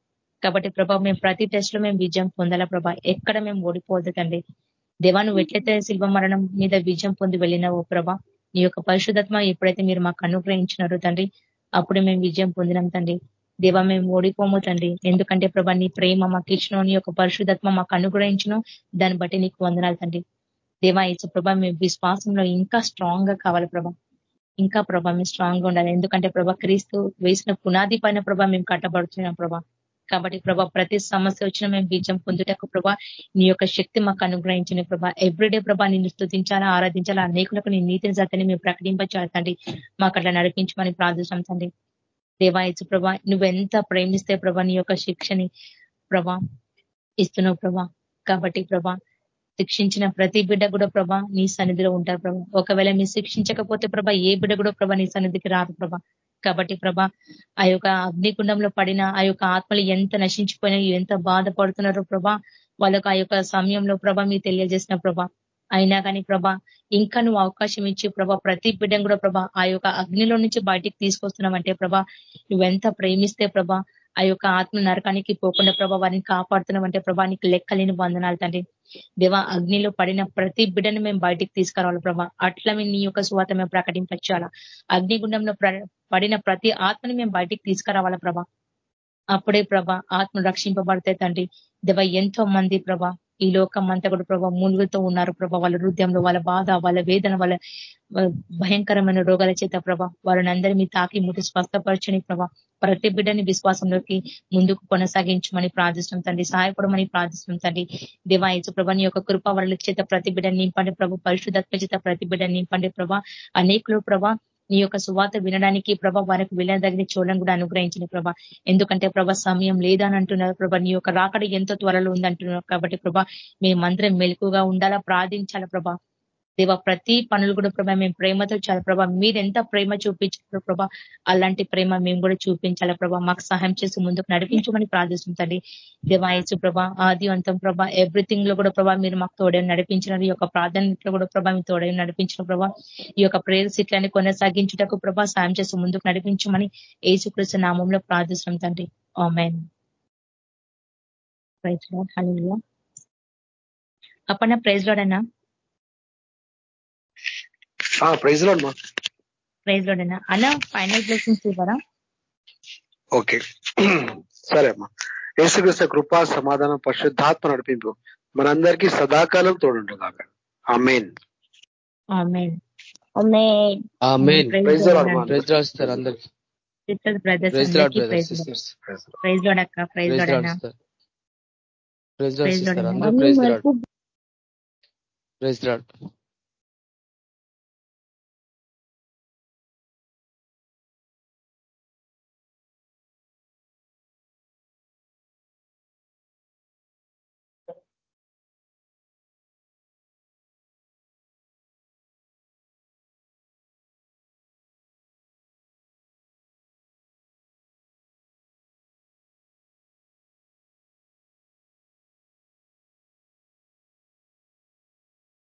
కాబట్టి ప్రభా మేము ప్రతి టెస్ట్లో మేము విజయం పొందాలా ప్రభా? ఎక్కడ మేము ఓడిపోవద్దు తండ్రి. దేవా నువ్వు ఎట్లయితే శిల్వ మరణం మీద విజయం పొంది వెళ్ళినావో ప్రభా నీ యొక్క పరిశుధత్మ ఎప్పుడైతే మీరు మాకు అనుగ్రహించినారో తండ్రి అప్పుడు మేము విజయం పొందినాం తండ్రి. దేవా మేము ఓడిపోము తండ్రి. ఎందుకంటే ప్రభా నీ ప్రేమ మాకు ఇచ్చిన నీ యొక్క పరిశుధత్మ మాకు అనుగ్రహించను దాన్ని బట్టి నీకు వందనాలు తండ్రి. దేవా ఇసు ప్రభా మేము విశ్వాసంలో ఇంకా స్ట్రాంగ్గా కావాలి ప్రభా. ఇంకా ప్రభా మేము స్ట్రాంగ్గా ఉండాలి. ఎందుకంటే ప్రభా క్రీస్తు వేసిన పునాది పైన ప్రభా మేము కట్టబడుతున్నాం ప్రభా. కాబట్టి ప్రభా ప్రతి సమస్య వచ్చినా మేము బీజం పొందుటకు ప్రభా నీ యొక్క శక్తి మాకు అనుగ్రహించిన ప్రభా. ఎవ్రీడే ప్రభా నిన్ను స్థుతించాలా ఆరాధించాలా అనేకులకు నీ నీతిని జాతని మేము ప్రకటింపచేస్తండి మాకు అట్లా నడిపించమని ప్రార్థించండి దేవాయచు ప్రభా నువ్వెంత ప్రేమిస్తే ప్రభా నీ యొక్క శిక్షని ప్రభా ఇస్తున్నావు ప్రభా. కాబట్టి ప్రభా శిక్షించిన ప్రతి బిడ్డ కూడా ప్రభా నీ సన్నిధిలో ఉంటారు ప్రభా. ఒకవేళ మీరు శిక్షించకపోతే ప్రభా ఏ బిడ్డ కూడా ప్రభా నీ సన్నిధికి రాదు ప్రభా. కాబట్టి ప్రభ ఆ యొక్క అగ్నికుండంలో పడిన ఆ యొక్క ఆత్మలు ఎంత నశించిపోయినాయి ఎంత బాధపడుతున్నారో ప్రభా వాళ్ళకు ఆ యొక్క సమయంలో ప్రభా మీరు తెలియజేసిన ప్రభ. అయినా కానీ ప్రభా ఇంకా నువ్వు అవకాశం ఇచ్చి ప్రభా ప్రతి బిడ్డం కూడా ప్రభా ఆ యొక్క అగ్నిలో నుంచి బయటికి తీసుకొస్తున్నావంటే ప్రభా నువ్వెంత ప్రేమిస్తే ప్రభా ఆ యొక్క ఆత్మ నరకానికి పోకుండా ప్రభా వారిని కాపాడుతున్నామంటే ప్రభా నీకు లెక్కలేని బంధనాలు తండ్రి. దేవా అగ్నిలో పడిన ప్రతి బిడ్డను మేము బయటికి తీసుకురావాలి ప్రభా. అట్లా మేము నీ యొక్క స్వాత మేము ప్రకటించాలా అగ్నిగుండంలో పడిన ప్రతి ఆత్మని మేము బయటికి తీసుకురావాలా ప్రభా. అప్పుడే ప్రభా ఆత్మ రక్షింపబడితే తండ్రి. దేవ ఎంతో మంది ప్రభా ఈ లోకం అంతా కూడా ప్రభావ మూలుగుతో ఉన్నారు ప్రభా. వాళ్ళ హృదయంలో వాళ్ళ బాధ వాళ్ళ వేదన వాళ్ళ భయంకరమైన రోగాల చేత ప్రభా వారిని అందరి మీ తాకి ముట్టి స్వస్థపరచని ప్రభా ప్రతి బిడ్డని విశ్వాసంలోకి ముందుకు కొనసాగించమని ప్రార్థిస్తున్నాం తండ్రి. సహాయపడమని ప్రార్థిస్తున్నాం తండ్రి. దేవాయచు ప్రభా నీ యొక్క కృప వరల చేత ప్రతి బిడ్డని నింపండి ప్రభు. పరిశుధత్వ చేత ప్రతి బిడ్డని నింపండి ప్రభా. అనేకులు ప్రభా నీ యొక్క సువాత వినడానికి ప్రభ వారికి వెళ్ళదగిన చూడడం కూడా అనుగ్రహించిన ప్రభ. ఎందుకంటే ప్రభ సమయం లేదని అంటున్నారు ప్రభ. నీ యొక్క రాకడ ఎంతో త్వరలో ఉందంటున్నారు కాబట్టి ప్రభ మేమందరం మెలకుగా ఉండాలా ప్రార్థించాలా ప్రభ. దేవ ప్రతి పనులు కూడా ప్రభా మేము ప్రేమతో చాలా ప్రభా. మీరు ఎంత ప్రేమ చూపించారు ప్రభా అలాంటి ప్రేమ మేము కూడా చూపించాలా ప్రభా. మాకు సహాయం చేసి ముందుకు నడిపించమని ప్రార్థిస్తుంది దేవాయసు ప్రభా ఆది అంతం ప్రభా ఎవ్రీథింగ్లో కూడా ప్రభా మీరు మాకు తోడని నడిపించిన ఈ యొక్క ప్రాధాన్యతలో కూడా ప్రభా మీ తోడని నడిపించిన ప్రభా. ఈ యొక్క ప్రేర సిట్లని కొనసాగించుటకు ప్రభా సాయం చేసి ముందుకు నడిపించమని ఏసుకృష్ణ నామంలో ప్రార్థిస్తాం తండ్రి. ఆమెన్ ప్రైజ్ లాడ్ అప్పన్న ప్రైజ్ లాడ్ అన్నా. ప్రైజ్లో ప్రైజ్లో అన్న ఫైనల్ బ్లెస్సింగ్స్ ఇవ్వరా? ఓకే. సరే అమ్మా. యేసుక్రీస్తు కృపా సమాధానం పరిశుద్ధాత్మ నడిపింపు మనందరికీ సదాకాలం తోడుంటు కాక ఆమెన్. ఆమేన్. ప్రైజ్ లార్డ్ అందరికి. Brothers sisters. అక్క అన్న. సిస్టర్. అందరూ